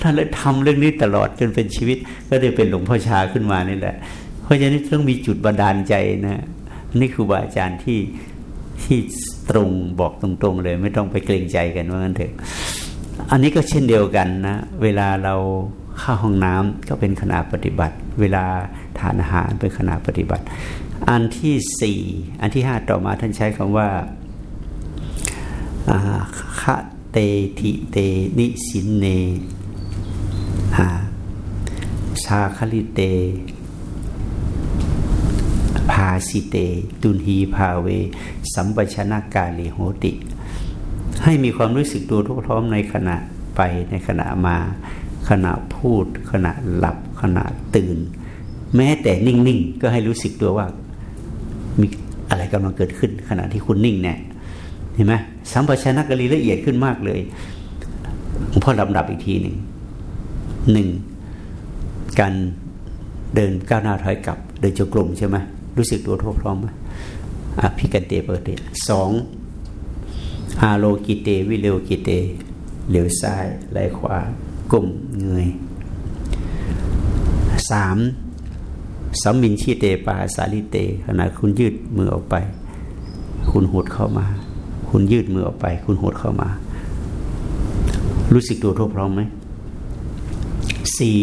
ท่านเลยทำเรื่องนี้ตลอดจนเป็นชีวิต ก็ได้เป็นหลวงพ่อชาขึ้นมานี่แหละ เพราะฉะนั้นต้องมีจุดบันดาลใจนะนี่คือบาอาจารย์ที่ที่ ตรงบอกตรงๆเลย ไม่ต้องไปเกรงใจกันว่างั้นเถอะอันนี้ก็เช่นเดียวกันนะ เวลาเราเข้าห้องน้ำก็เป็นขณะปฏิบัติ เวลาทานอาหารเป็นขณะปฏิบัติ อันที่สี่อันที่ห้าต่อมาท่านใช้คำว่าคะเตทิเตนิสินเนชาคลิเต พาสิเต ตุนหีพาเว สัมปชนากาลิโหติ ให้มีความรู้สึกตัวทุกพร้อมในขณะไปในขณะมา ขณะพูด ขณะหลับ ขณะตื่น แม้แต่นิ่งๆ ก็ให้รู้สึกตัวว่า มีอะไรกำลังเกิดขึ้น ขณะที่คุณนิ่งเนี่ยเห็นไหมสัมปชัญญะกรีละเอียดขึ้นมากเลยหลวงพ่อลำดับอีกทีหนึ่งหนึ่งการเดินก้าวหน้าถอยกลับเดินจงกรมใช่ไหม รู้สึกตัวทั่วพร้อมไหมอภิกันเตปกติสองอาโลกิเต วิเลวกิเตเหลียวซ้ายไหลขวากลมเงยสามสัมมินชีเตปาสาลิเต ขณะคุณยืดมือออกไป คุณหดเข้ามา คุณยืดมือออกไป คุณหดเข้ามา รู้สึกตัวทั่วพร้อมไหมสี่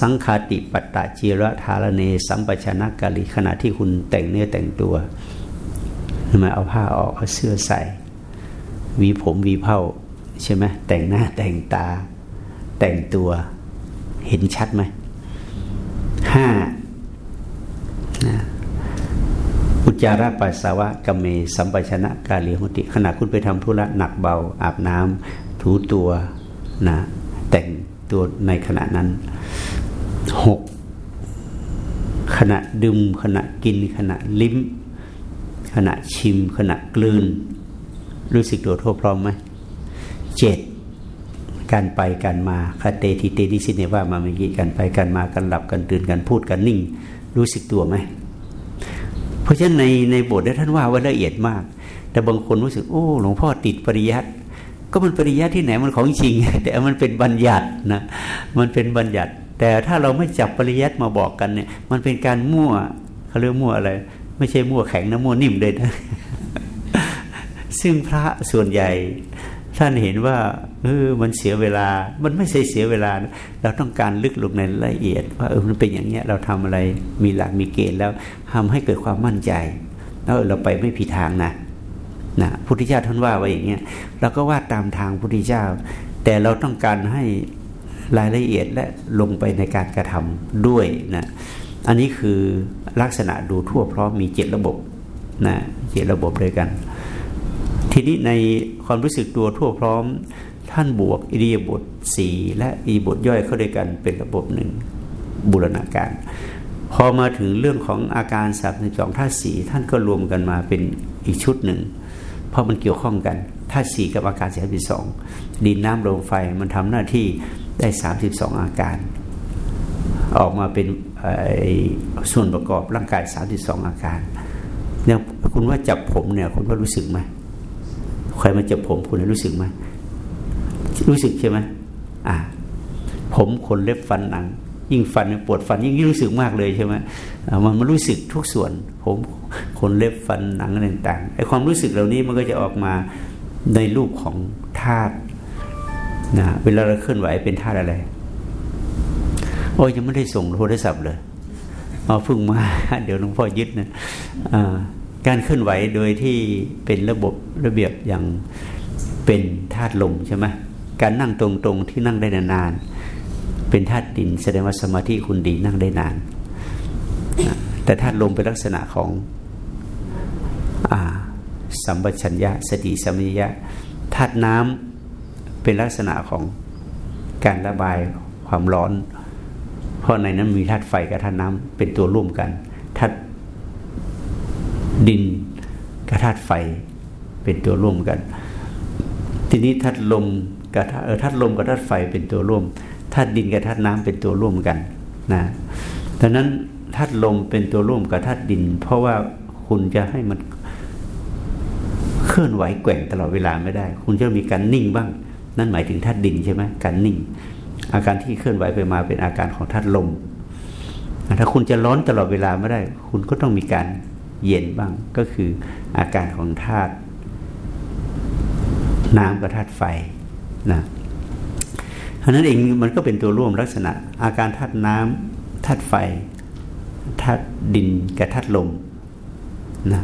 สังคาติปัตตาจีระธารเน สัมปชนะกาลิขณะที่คุณแต่งเนื้อแต่งตัวทำไมเอาผ้าออกเอาเสื้อใส่วีผมวีเผ้าใช่ไหมแต่งหน้าแต่งตา แต่งตัวเห็นชัดไหมห้านะอุจจาระปัสสาวะกเม สัมปชนะกาลีหุติ ขณะคุณไปทำธุระหนักเบา อาบน้ำถูตัวนะแต่งตัวในขณะนั้น หกขณะดื่มขณะกิน ขณะลิ้ม ขณะชิม ขณะกลืน รู้สึกตัวทั่วพร้อมไหมเจ็ดการไปการมาคาเตทิเตนิสิเนว่ามาเมื่อกี้การไปการมาการหลับการตื่นการพูดการนิ่ง รู้สึกตัวไหมเพราะฉะนั้นในในบทได้ท่านว่าว่าละเอียดมาก แต่บางคนรู้สึกโอ้หลวงพ่อติดปริยัติก็มันปริยัติที่ไหนมันของจริง แต่มันเป็นบัญญัตินะมันเป็นบัญญัติ แต่ถ้าเราไม่จับปริยัติมาบอกกันเนี่ย มันเป็นการมั่วเขาเรียกมั่วอะไร ไม่ใช่มั่วแข็งนะมั่วนิ่มเลยนะซึ่งพระส่วนใหญ่ ท่านเห็นว่าเออมันเสียเวลา มันไม่ใช่เสียเวลา เราต้องการลึกลงในละเอียด ว่าเออมันเป็นอย่างเนี้ยเราทำอะไรมีหลักมีเกณฑ์แล้วทำให้เกิดความมั่นใจแล้วเราไปไม่ผิดทางนะนะพุทธเจ้าท่านว่าไว้อย่างเงี้ยเราก็ว่าตามทางพุทธเจ้า แต่เราต้องการให้ รายละเอียดและลงไปในการกระทำด้วยนะอันนี้คือลักษณะดูทั่วพร้อมมีเจ็ดระบบนะเจ็ดระบบด้วยกัน ทีนี้ในความรู้สึกตัวทั่วพร้อม ท่านบวกอิริยาบถสี่และอิบทย่อยเข้าด้วยกันเป็นระบบหนึ่งบูรณาการ พอมาถึงเรื่องของอาการสามสิบสองท่าสีท่านก็รวมกันมาเป็นอีกชุดหนึ่งเพราะมันเกี่ยวข้องกันธาสี่กับอาการสามสิบสองดินน้ำลมไฟมันทำหน้าที่ ได้สามสิบสองอาการ ออกมาเป็นส่วนประกอบร่างกายสามสิบสองอาการเนี่ยคุณว่าจับผมเนี่ย คุณว่ารู้สึกไหมใครมาจับผมคุณรู้สึกไหมรู้สึกใช่ไหมอ่าผมขนเล็บฟันหนัง ยิ่งฟันปวดฟันยิ่งรู้สึกมากเลยใช่ไหมมันมันรู้สึกทุกส่วน ผมขนเล็บฟันหนังต่างๆไอ้ความรู้สึกเหล่านี้มันก็จะออกมาในรูปของธาตุ นะเวลาเราเคลื่อนไหวเป็นธาตุอะไร โอ้ยยังไม่ได้ส่งโทรศัพท์เลยเอาพึ่งมา เดี๋ยวหลวงพ่อยึดนะการเคลื่อนไหวโดยที่เป็นระบบระเบียบอย่างเป็นธาตุลมใช่ไหมการนั่งตรงๆที่นั่งได้นานๆเป็นธาตุดินแสดงว่าสมาธิคุณดีนั่งได้นาน แต่ธาตุลมเป็นลักษณะของอสัมปชัญญะสติสัมปชัญญะธาตุน้ำ เป็นลักษณะของการระบายความร้อน เพราะในนั้นมีธาตุไฟกับธาตุน้ำเป็นตัวร่วมกันธาตุดินกับธาตุไฟเป็นตัวร่วมกัน ทีนี้ธาตุลมกับเออธาตุลมกับธาตุไฟเป็นตัวร่วมธาตุดินกับธาตุน้ำเป็นตัวร่วมกันนะดังนั้นธาตุลมเป็นตัวร่วมกับธาตุดิน เพราะว่าคุณจะให้มันเคลื่อนไหวแกว่งตลอดเวลาไม่ได้ คุณจะมีการนิ่งบ้าง นั่นหมายถึงธาตุดินใช่ไหมการนิ่ง อาการที่เคลื่อนไหวไปมาเป็นอาการของธาตุลม ถ้าคุณจะร้อนตลอดเวลาไม่ได้ คุณก็ต้องมีการเย็นบ้าง ก็คืออาการของธาตุน้ำกับธาตุไฟนะเพราะนั้นเองมันก็เป็นตัวร่วมลักษณะ อาการธาตุน้ำธาตุไฟธาตุดินกับธาตุลมนะ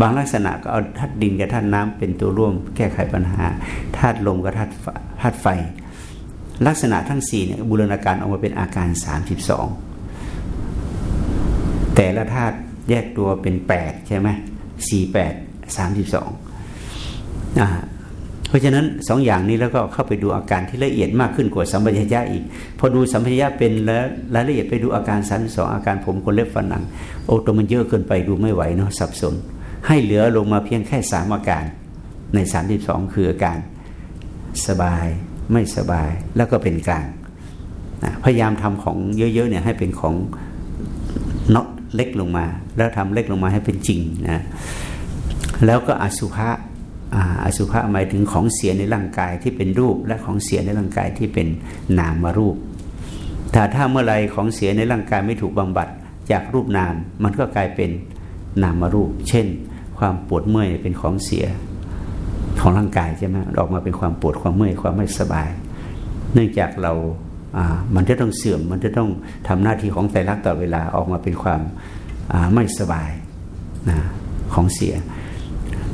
บางลักษณะก็เอาธาตุดินกับธาตุน้ำเป็นตัวร่วมแก้ไขปัญหาธาตุลมกับธาตุธาตุไฟ ลักษณะทั้งสี่เนี่ยบูรณาการออกมาเป็นอาการสามสิบสองแต่ละธาตุแยกตัวเป็นแปดใช่ไหมสี่แปดสามสิบสองเพราะฉะนั้นสองอย่างนี้แล้วก็เข้าไปดูอาการที่ละเอียดมากขึ้นกว่าสัมปชัญญะอีก พอดูสัมปชัญญะเป็นแล้วรายละเอียดไปดูอาการสามสองอาการผมคนเล็บฟันหนังโอ้ตัวมันเยอะเกินไปดูไม่ไหวเนาะสับสน ให้เหลือลงมาเพียงแค่สามอาการ ในสามสิบสองคืออาการสบายไม่สบายแล้วก็เป็นกลางพยายามทำของเยอะๆเนี่ยให้เป็นของเนาะเล็กลงมา แล้วทำเล็กลงมาให้เป็นจริงนะแล้วก็อสุภะอสุภะหมายถึงของเสียในร่างกายที่เป็นรูป และของเสียในร่างกายที่เป็นนามมารูปแต่ถ้าเมื่อไรของเสียในร่างกายไม่ถูกบำบัดจากรูปนาม มันก็กลายเป็นนามมารูป เช่น ความปวดเมื่อยเป็นของเสียของร่างกายใช่ไหมออกมาเป็นความปวดความเมื่อยความไม่สบาย เนื่องจากเรามันจะต้องเสื่อม มันจะต้องทำหน้าที่ของไตรลักษณ์ต่อเวลาออกมาเป็นความไม่สบายนะของเสีย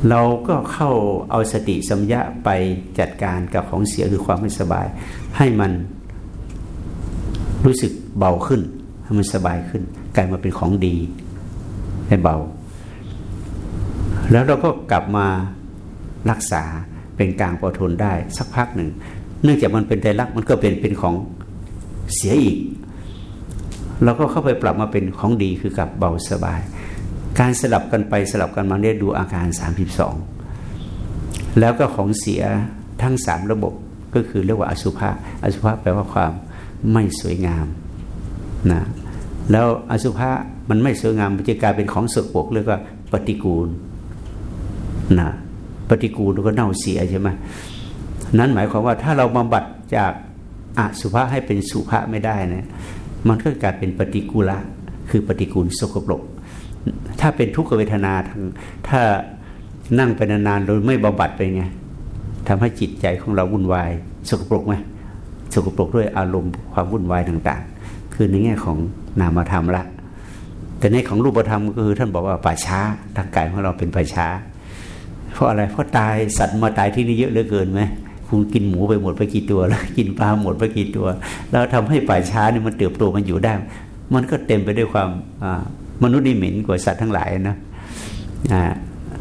เราก็เข้าเอาสติสัมยะไปจัดการกับของเสียคือความไม่สบาย ให้มันรู้สึกเบาขึ้น ให้มันสบายขึ้น กลายมาเป็นของดีให้เบา แล้วเราก็กลับมารักษาเป็นกลางปอทนได้สักพักหนึ่ง เนื่องจากมันเป็นไตรลักษณ์มันก็เป็นเป็นของเสียอีก เราก็เข้าไปปรับมาเป็นของดีคือกับเบาสบาย การสลับกันไปสลับกันมาเนี่ยดูอาการ 32 แล้วก็ของเสียทั้งสามระบบก็คือเรียกว่าอสุภะอสุภะแปลว่าความไม่สวยงามนะแล้วอสุภะมันไม่สวยงามมันจะกลายเป็นของสกปรกเรียกว่าปฏิกูล นะปฏิกูลก็เน่าเสียใช่ไหมนั้นหมายความว่าถ้าเราบำบัดจากอสุภะให้เป็นสุภะไม่ได้นะมันก็กลายเป็นปฏิกูละคือปฏิกูลสกปรก ถ้าเป็นทุกขเวทนาทางถ้านั่งไปนานๆโดยไม่บำบัดไปไงทำให้จิตใจของเราวุ่นวายสกปรกไหมสกปรกด้วยอารมณ์ความวุ่นวายต่างๆ คือในแง่ของนามธรรมละ แต่ในของรูปธรรมก็คือท่านบอกว่าป่าช้าทางกายของเราเป็นป่าช้า เพราะอะไรเพราะตายสัตว์มาตายที่นี่เยอะเหลือเกินไหมคุณกินหมูไปหมดไปกี่ตัวแล้วกินปลาหมดไปกี่ตัว แล้วทำให้ป่าช้านี่มันเติบโตมันอยู่ได้ มันก็เต็มไปด้วยความมนุษย์นี่เหม็นกว่าสัตว์ทั้งหลายนะ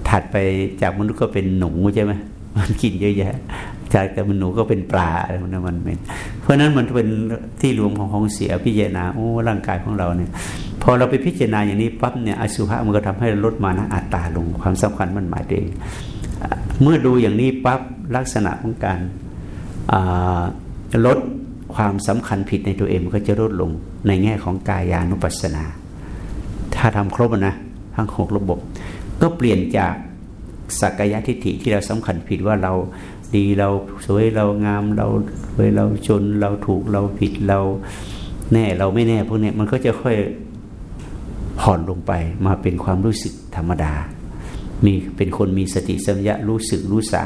ถัดไปจากมนุษย์ก็เป็นหนูใช่ไหมมันกินเยอะแยะ จากแต่มันหนูก็เป็นปลาอะไรนั้นมันเป็นเพราะนั้นมันเป็นที่รวมของของเสียพิจารณาโอ้ร่างกายของเราเนี่ย พอเราไปพิจารณาอย่างนี้ปั๊บเนี่ยอสุภะมันก็ทำให้ลดมานะอัตตาลงความสำคัญมันหมายเองเมื่อดูอย่างนี้ปั๊บลักษณะของการลดความสำคัญผิดในตัวเองมันก็จะลดลงในแง่ของกายานุปัสสนา ถ้าทำครบนะทั้งหกระบบ ก็เปลี่ยนจากสักกายทิฏฐิที่เราสำคัญผิดว่าเรา ดีเราสวยเรางามเราสวยเราจนเราถูกเราผิดเราแน่เราไม่แน่พวกนี้มันก็จะค่อยผ่อนลงไปมาเป็นความรู้สึกธรรมดา มีเป็นคนมีสติสัมยารู้สึกรู้สา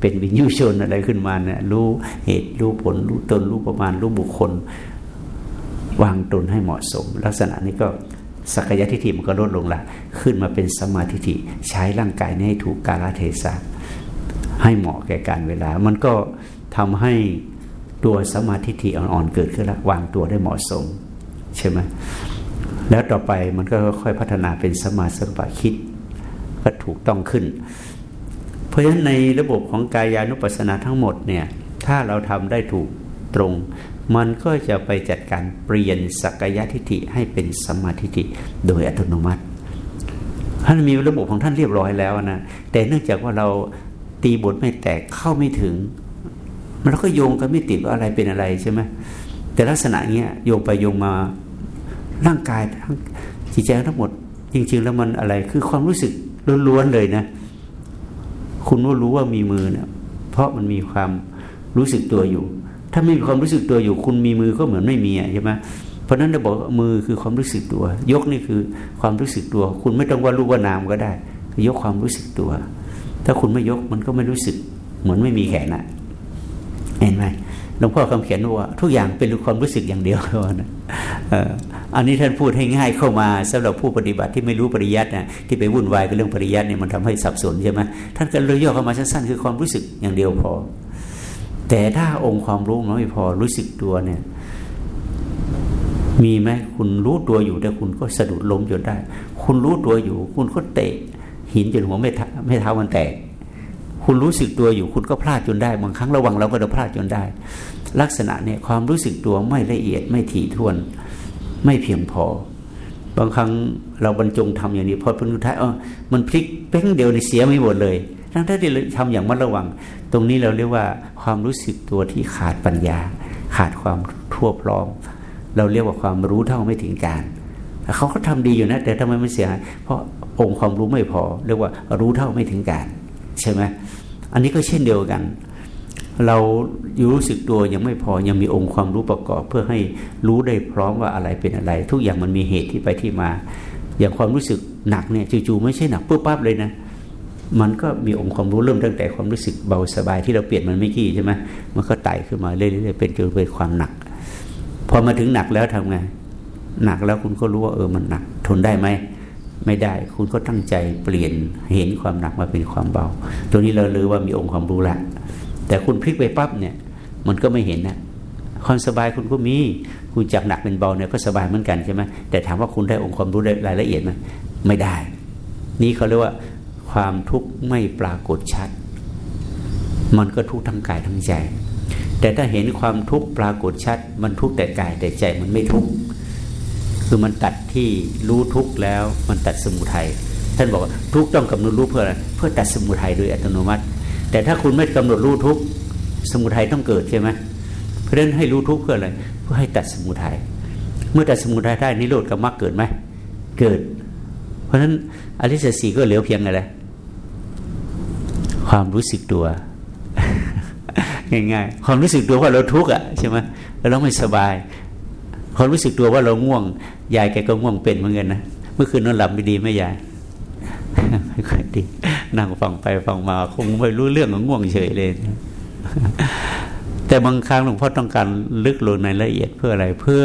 เป็นวิญญาชนอะไรขึ้นมาเนะี่ยรู้เหตุรู้ผลรู้ตนรู้ประมาณรู้บุคคล วางตนให้เหมาะสม ลักษณะนี้ก็สักยะทิฏฐิมันก็ลดลงละ ขึ้นมาเป็นสมาธิิใช้ร่างกายนี้ให้ถูกกาลเทศะ ให้เหมาะแก่การเวลา มันก็ทำให้ตัวสมาธิิอ่อนๆเกิดขึ้นแล้ววางตัวได้เหมาะสม ใช่ไหมแล้วต่อไปมันก็ค่อยพัฒนาเป็นสมาสังปะคิดก็ถูกต้องขึ้น เพราะฉะนั้นในระบบของกายานุปัสสนาทั้งหมดเนี่ยถ้าเราทำได้ถูกตรง มันก็จะไปจัดการเปลี่ยนสักยะทิฏฐิให้เป็นสมาธิิโดยอัตโนมัติท่านมีระบบของท่านเรียบร้อยแล้วนะแต่เนื่องจากว่าเรา ตีบทไม่แตกเข้าไม่ถึง มันก็โยงกันไม่ติดว่าอะไรเป็นอะไรใช่ไหมแต่ลักษณะเนี้ยโยงไปโยงมาร่างกายทั้งจิตใจทั้งหมด จริง ๆ แล้วมันอะไรคือความรู้สึกล้วนๆเลยนะ คุณก็รู้ว่ามีมือเนี่ยเพราะมันมีความรู้สึกตัวอยู่ ถ้าไม่มีความรู้สึกตัวอยู่ คุณมีมือก็เหมือนไม่มีใช่ไหมเพราะนั้นเราบอกมือคือความรู้สึกตัว ยกนี่คือความรู้สึกตัว คุณไม่ต้องว่ารู้ว่านามก็ได้ ยกความรู้สึกตัว ถ้าคุณไม่ยกมันก็ไม่รู้สึก เหมือนไม่มีแขนอะเห็นไหมหลวงพ่อคำเขียนว่า ทุกอย่างเป็นความรู้สึกอย่างเดียวนะอันนี้ท่านพูดให้ง่ายเข้ามาสำหรับผู้ปฏิบัติที่ไม่รู้ปริยัตินะที่ไปวุ่นวายกับเรื่องปริยัติเนี่ยมันทำให้สับสนใช่ไหมท่านก็เลยย่อเข้ามาสั้นๆคือความรู้สึกอย่างเดียวพอ แต่ถ้าองค์ความรู้มันไม่พอรู้สึกตัวเนี่ย มีไหมคุณรู้ตัวอยู่แต่คุณก็สะดุดล้มจนได้ คุณรู้ตัวอยู่ คุณก็เตะ หินจนหัวไม่ไม่เท้ามันแตก คุณรู้สึกตัวอยู่คุณก็พลาดจนได้ บางครั้งระวังเราก็จะพลาดจนได้ ลักษณะเนี่ยความรู้สึกตัวไม่ละเอียดไม่ถี่ถ้วน ไม่เพียงพอ บางครั้งเราบรรจงทำอย่างนี้พอผลสุดท้ายเออมันพลิกเป้งเดียวในเสียไม่หมดเลย ทั้งที่เราทำอย่างมัดระวัง ตรงนี้เราเรียกว่าความรู้สึกตัวที่ขาดปัญญา ขาดความทั่วพร้อม เราเรียกว่าความรู้เท่าไม่ถึงการ เขาก็ทำดีอยู่นะ แต่ทำไมมันเสียหายเพราะองค์ความรู้ไม่พอ เรียกว่ารู้เท่าไม่ถึงการใช่ไหมอันนี้ก็เช่นเดียวกัน เราอยู่รู้สึกตัวยังไม่พอยังมีองค์ความรู้ประกอบ เพื่อให้รู้ได้พร้อมว่าอะไรเป็นอะไร ทุกอย่างมันมีเหตุที่ไปที่มา อย่างความรู้สึกหนักเนี่ยจู่ๆไม่ใช่หนักปุ๊บปั๊บเลยนะมันก็มีองค์ความรู้เริ่มตั้งแต่ความรู้สึกเบาสบายที่เราเปลี่ยนมันไม่กี่ใช่ไหมมันก็ไต่ขึ้นมาเรื่อยๆเป็นจนเป็นความหนัก พอมาถึงหนักแล้วทำไง หนักแล้วคุณก็รู้ว่าเออมันหนัก ทนได้ไหมไม่ได้ คุณก็ตั้งใจเปลี่ยนเห็นความหนักมาเป็นความเบา ตัวนี้เราลือว่ามีองค์ความรู้ละแต่คุณพลิกไปปั๊บเนี่ย มันก็ไม่เห็นนะความสบายคุณก็มี คุณจากหนักเป็นเบาเนี่ยก็สบายเหมือนกันใช่ไหมแต่ถามว่าคุณได้องค์ความรู้รายละเอียดไหมไม่ได้ นี่เขาเรียกว่าความทุกข์ไม่ปรากฏชัด มันก็ทุกข์ทั้งกายทั้งใจ แต่ถ้าเห็นความทุกข์ปรากฏชัด มันทุกข์แต่กายแต่ใจมันไม่ทุกข์ คือมันตัดที่รู้ทุกข์แล้วมันตัดสมุทัยท่านบอกว่าทุกข์ต้องกำหนดรู้เพื่ออะไรเพื่อตัดสมุทัยโดยอัตโนมัติ แต่ถ้าคุณไม่กำหนดรู้ทุกสมุทัยต้องเกิดใช่ไหมเพราะฉะนั้นให้รู้ทุกเพื่ออะไรเพื่อให้ตัดสมุทัยเมื่อตัดสมุทัยได้นิโรธกับมรรคเกิดไหมเกิด เพราะฉะนั้นอริสสีก็เหลือเพียงอะไรความรู้สึกตัว ง่ายๆ ความรู้สึกตัวว่าเราทุกข์อะใช่ไหมแล้วเราไม่สบาย ความรู้สึกตัวว่าเราง่วง ยายแกก็ง่วงเป็นเหมือนกันนะเมื่อคืนนอนหลับไม่ดีไม่ยายไม่ค่อยดีนั่งฟังไปฟังมา คงไม่รู้เรื่องของง่วงเฉยเลย แต่บางครั้งหลวงพ่อต้องการลึกลงในละเอียดเพื่ออะไรเพื่อ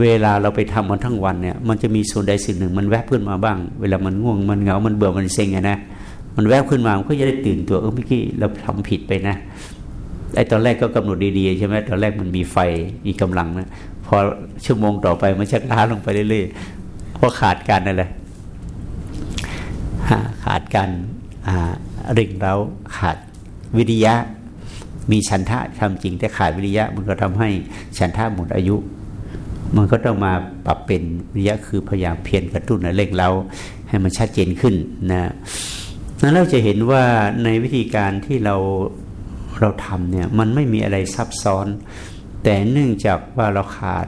เวลาเราไปทำมันทั้งวันเนี่ย มันจะมีส่วนใดสิ่งหนึ่ง มันแวบขึ้นมาบ้าง เวลามันง่วงมันเหงา มันเบื่อมันเซ็งไงนะมันแวบขึ้นมามันก็จะได้ตื่นตัวเออเมื่อกี้เราทำผิดไปนะไอ้ตอนแรกก็กำหนดดีๆใช่ไหมตอนแรกมันมีไฟมีกำลังนะ พอชั่วโมงต่อไปมันชักล้าลงไปเรื่อยๆเพราะขาดการอะไรขาดการเร่งเราขาดวิริยะ มีฉันทะทำจริง แต่ขาดวิริยะ มันก็ทำให้ฉันทะหมดอายุ มันก็ต้องมาปรับเป็นวิริยะคือพยายามเพียรกระตุ้นเร่งเราให้มันชัดเจนขึ้นนะนั้นเราจะเห็นว่าในวิธีการที่เราเราทำเนี่ยมันไม่มีอะไรซับซ้อน แต่เนื่องจากว่าเราขาด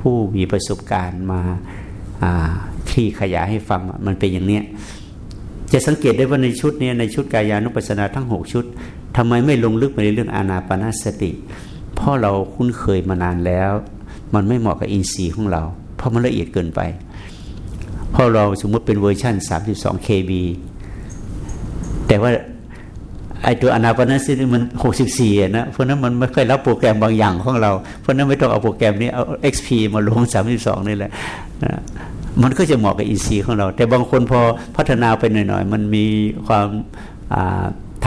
ผู้มีประสบการณ์มาที่ขยายให้ฟังมันเป็นอย่างเนี้ยจะสังเกตได้ว่าในชุดนี้ในชุดกายานุปัสสนาทั้ง 6 ชุดทำไมไม่ลงลึกไปในเรื่องอานาปนาสติ เพราะเราคุ้นเคยมานานแล้ว มันไม่เหมาะกับอินทรีย์ของเรา เพราะมันละเอียดเกินไป เพราะเราสมมติเป็นเวอร์ชัน32 KB แต่ว่า ไอตัวอนาปนสติมันหกสิบสี่นะเพราะนั้นมันไม่ค่อยรับโปรแกรมบางอย่างของเรา เพราะนั้นไม่ต้องเอาโปรแกรมนี้เอา XP มาลงสามสิบสองนี่แหละนะมันก็จะเหมาะกับอินซีของเรา แต่บางคนพอพัฒนาไปหน่อยๆ มันมีความ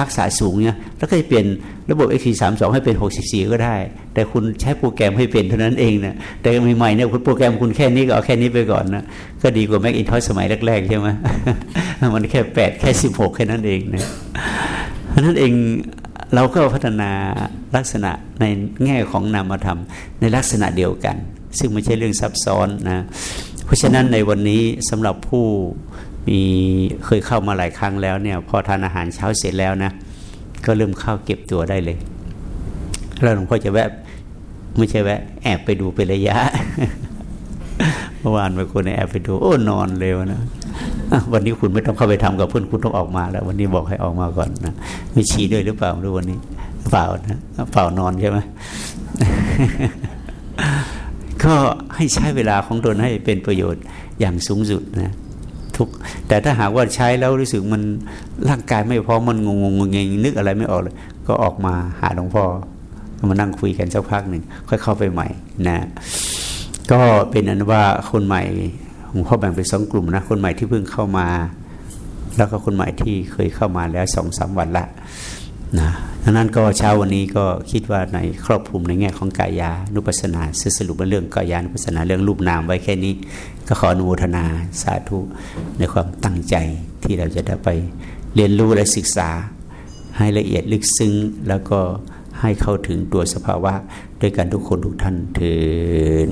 ทักษะสูงเนี่ยแล้วก็จะเปลี่ยนระบบ XP 3 2ให้เป็น 64 ก็ได้ แต่คุณใช้โปรแกรมให้เป็นเท่านั้นเองนะแต่ใหม่ๆเนี่ยคุณโปรแกรมคุณแค่นี้ก็เอาแค่นี้ไปก่อนนะก็ดีกว่า Macintosh สมัยแรกๆ ใช่ไหมมันแค่ 8 แค่ 16 แค่นั้นเองนะ ราะนั้นเองเราก็พัฒนาลักษณะในแง่ของนามธรรม ในลักษณะเดียวกัน ซึ่งไม่ใช่เรื่องซับซ้อนนะเพราะฉะนั้นในวันนี้สำหรับผู้มีเคยเข้ามาหลายครั้งแล้วเนี่ยพอทานอาหารเช้าเสร็จแล้วนะก็เริ่มเข้าเก็บตัวได้เลยแล้วหลวงพ่อจะแวะไม่ใช่แวะ แอบไปดูเป็นระยะเมื่อวานไปคนแอบไปดู โอ้นอนเร็วนะ วันนี้คุณไม่ต้องเข้าไปทำกับเพื่อนคุณต้องออกมาแล้ว วันนี้บอกให้ออกมาก่อนนะไม่ฉี่ด้วยหรือเปล่าหรือวันนี้เปล่านะเปล่านอนใช่ไหมก็ให้ใช้เวลาของตนให้เป็นประโยชน์อย่างสูงสุดนะทุกแต่ถ้าหากว่าใช้แล้วรู้สึกมันร่างกายไม่พร้อมมันงงงงงนึกอะไรไม่ออกเลย ก็ออกมาหาหลวงพ่อมานั่งคุยกันสักพักหนึ่งค่อยเข้าไปใหม่นะ ก็เป็นอันว่าคนใหม่ ลวงพ่อแบ่งเป็นสองกลุ่มนะคนใหม่ที่เพิ่งเข้ามา แล้วก็คนใหม่ที่เคยเข้ามาแล้วสองสามวันละนะดังนั้นก็เช้าวันนี้ก็คิดว่าในครอบคลุมในแง่ของกายานุปัสนาสรุปเรื่องกายานุปัสนาเรื่องรูปนามไว้แค่นี้ ก็ขออนุโมทนาสาธุในความตั้งใจที่เราจะได้ไปเรียนรู้และศึกษา ให้ละเอียดลึกซึ้ง แล้วก็ให้เข้าถึงตัวสภาวะ ด้วยกันทุกคนทุกท่านเถิด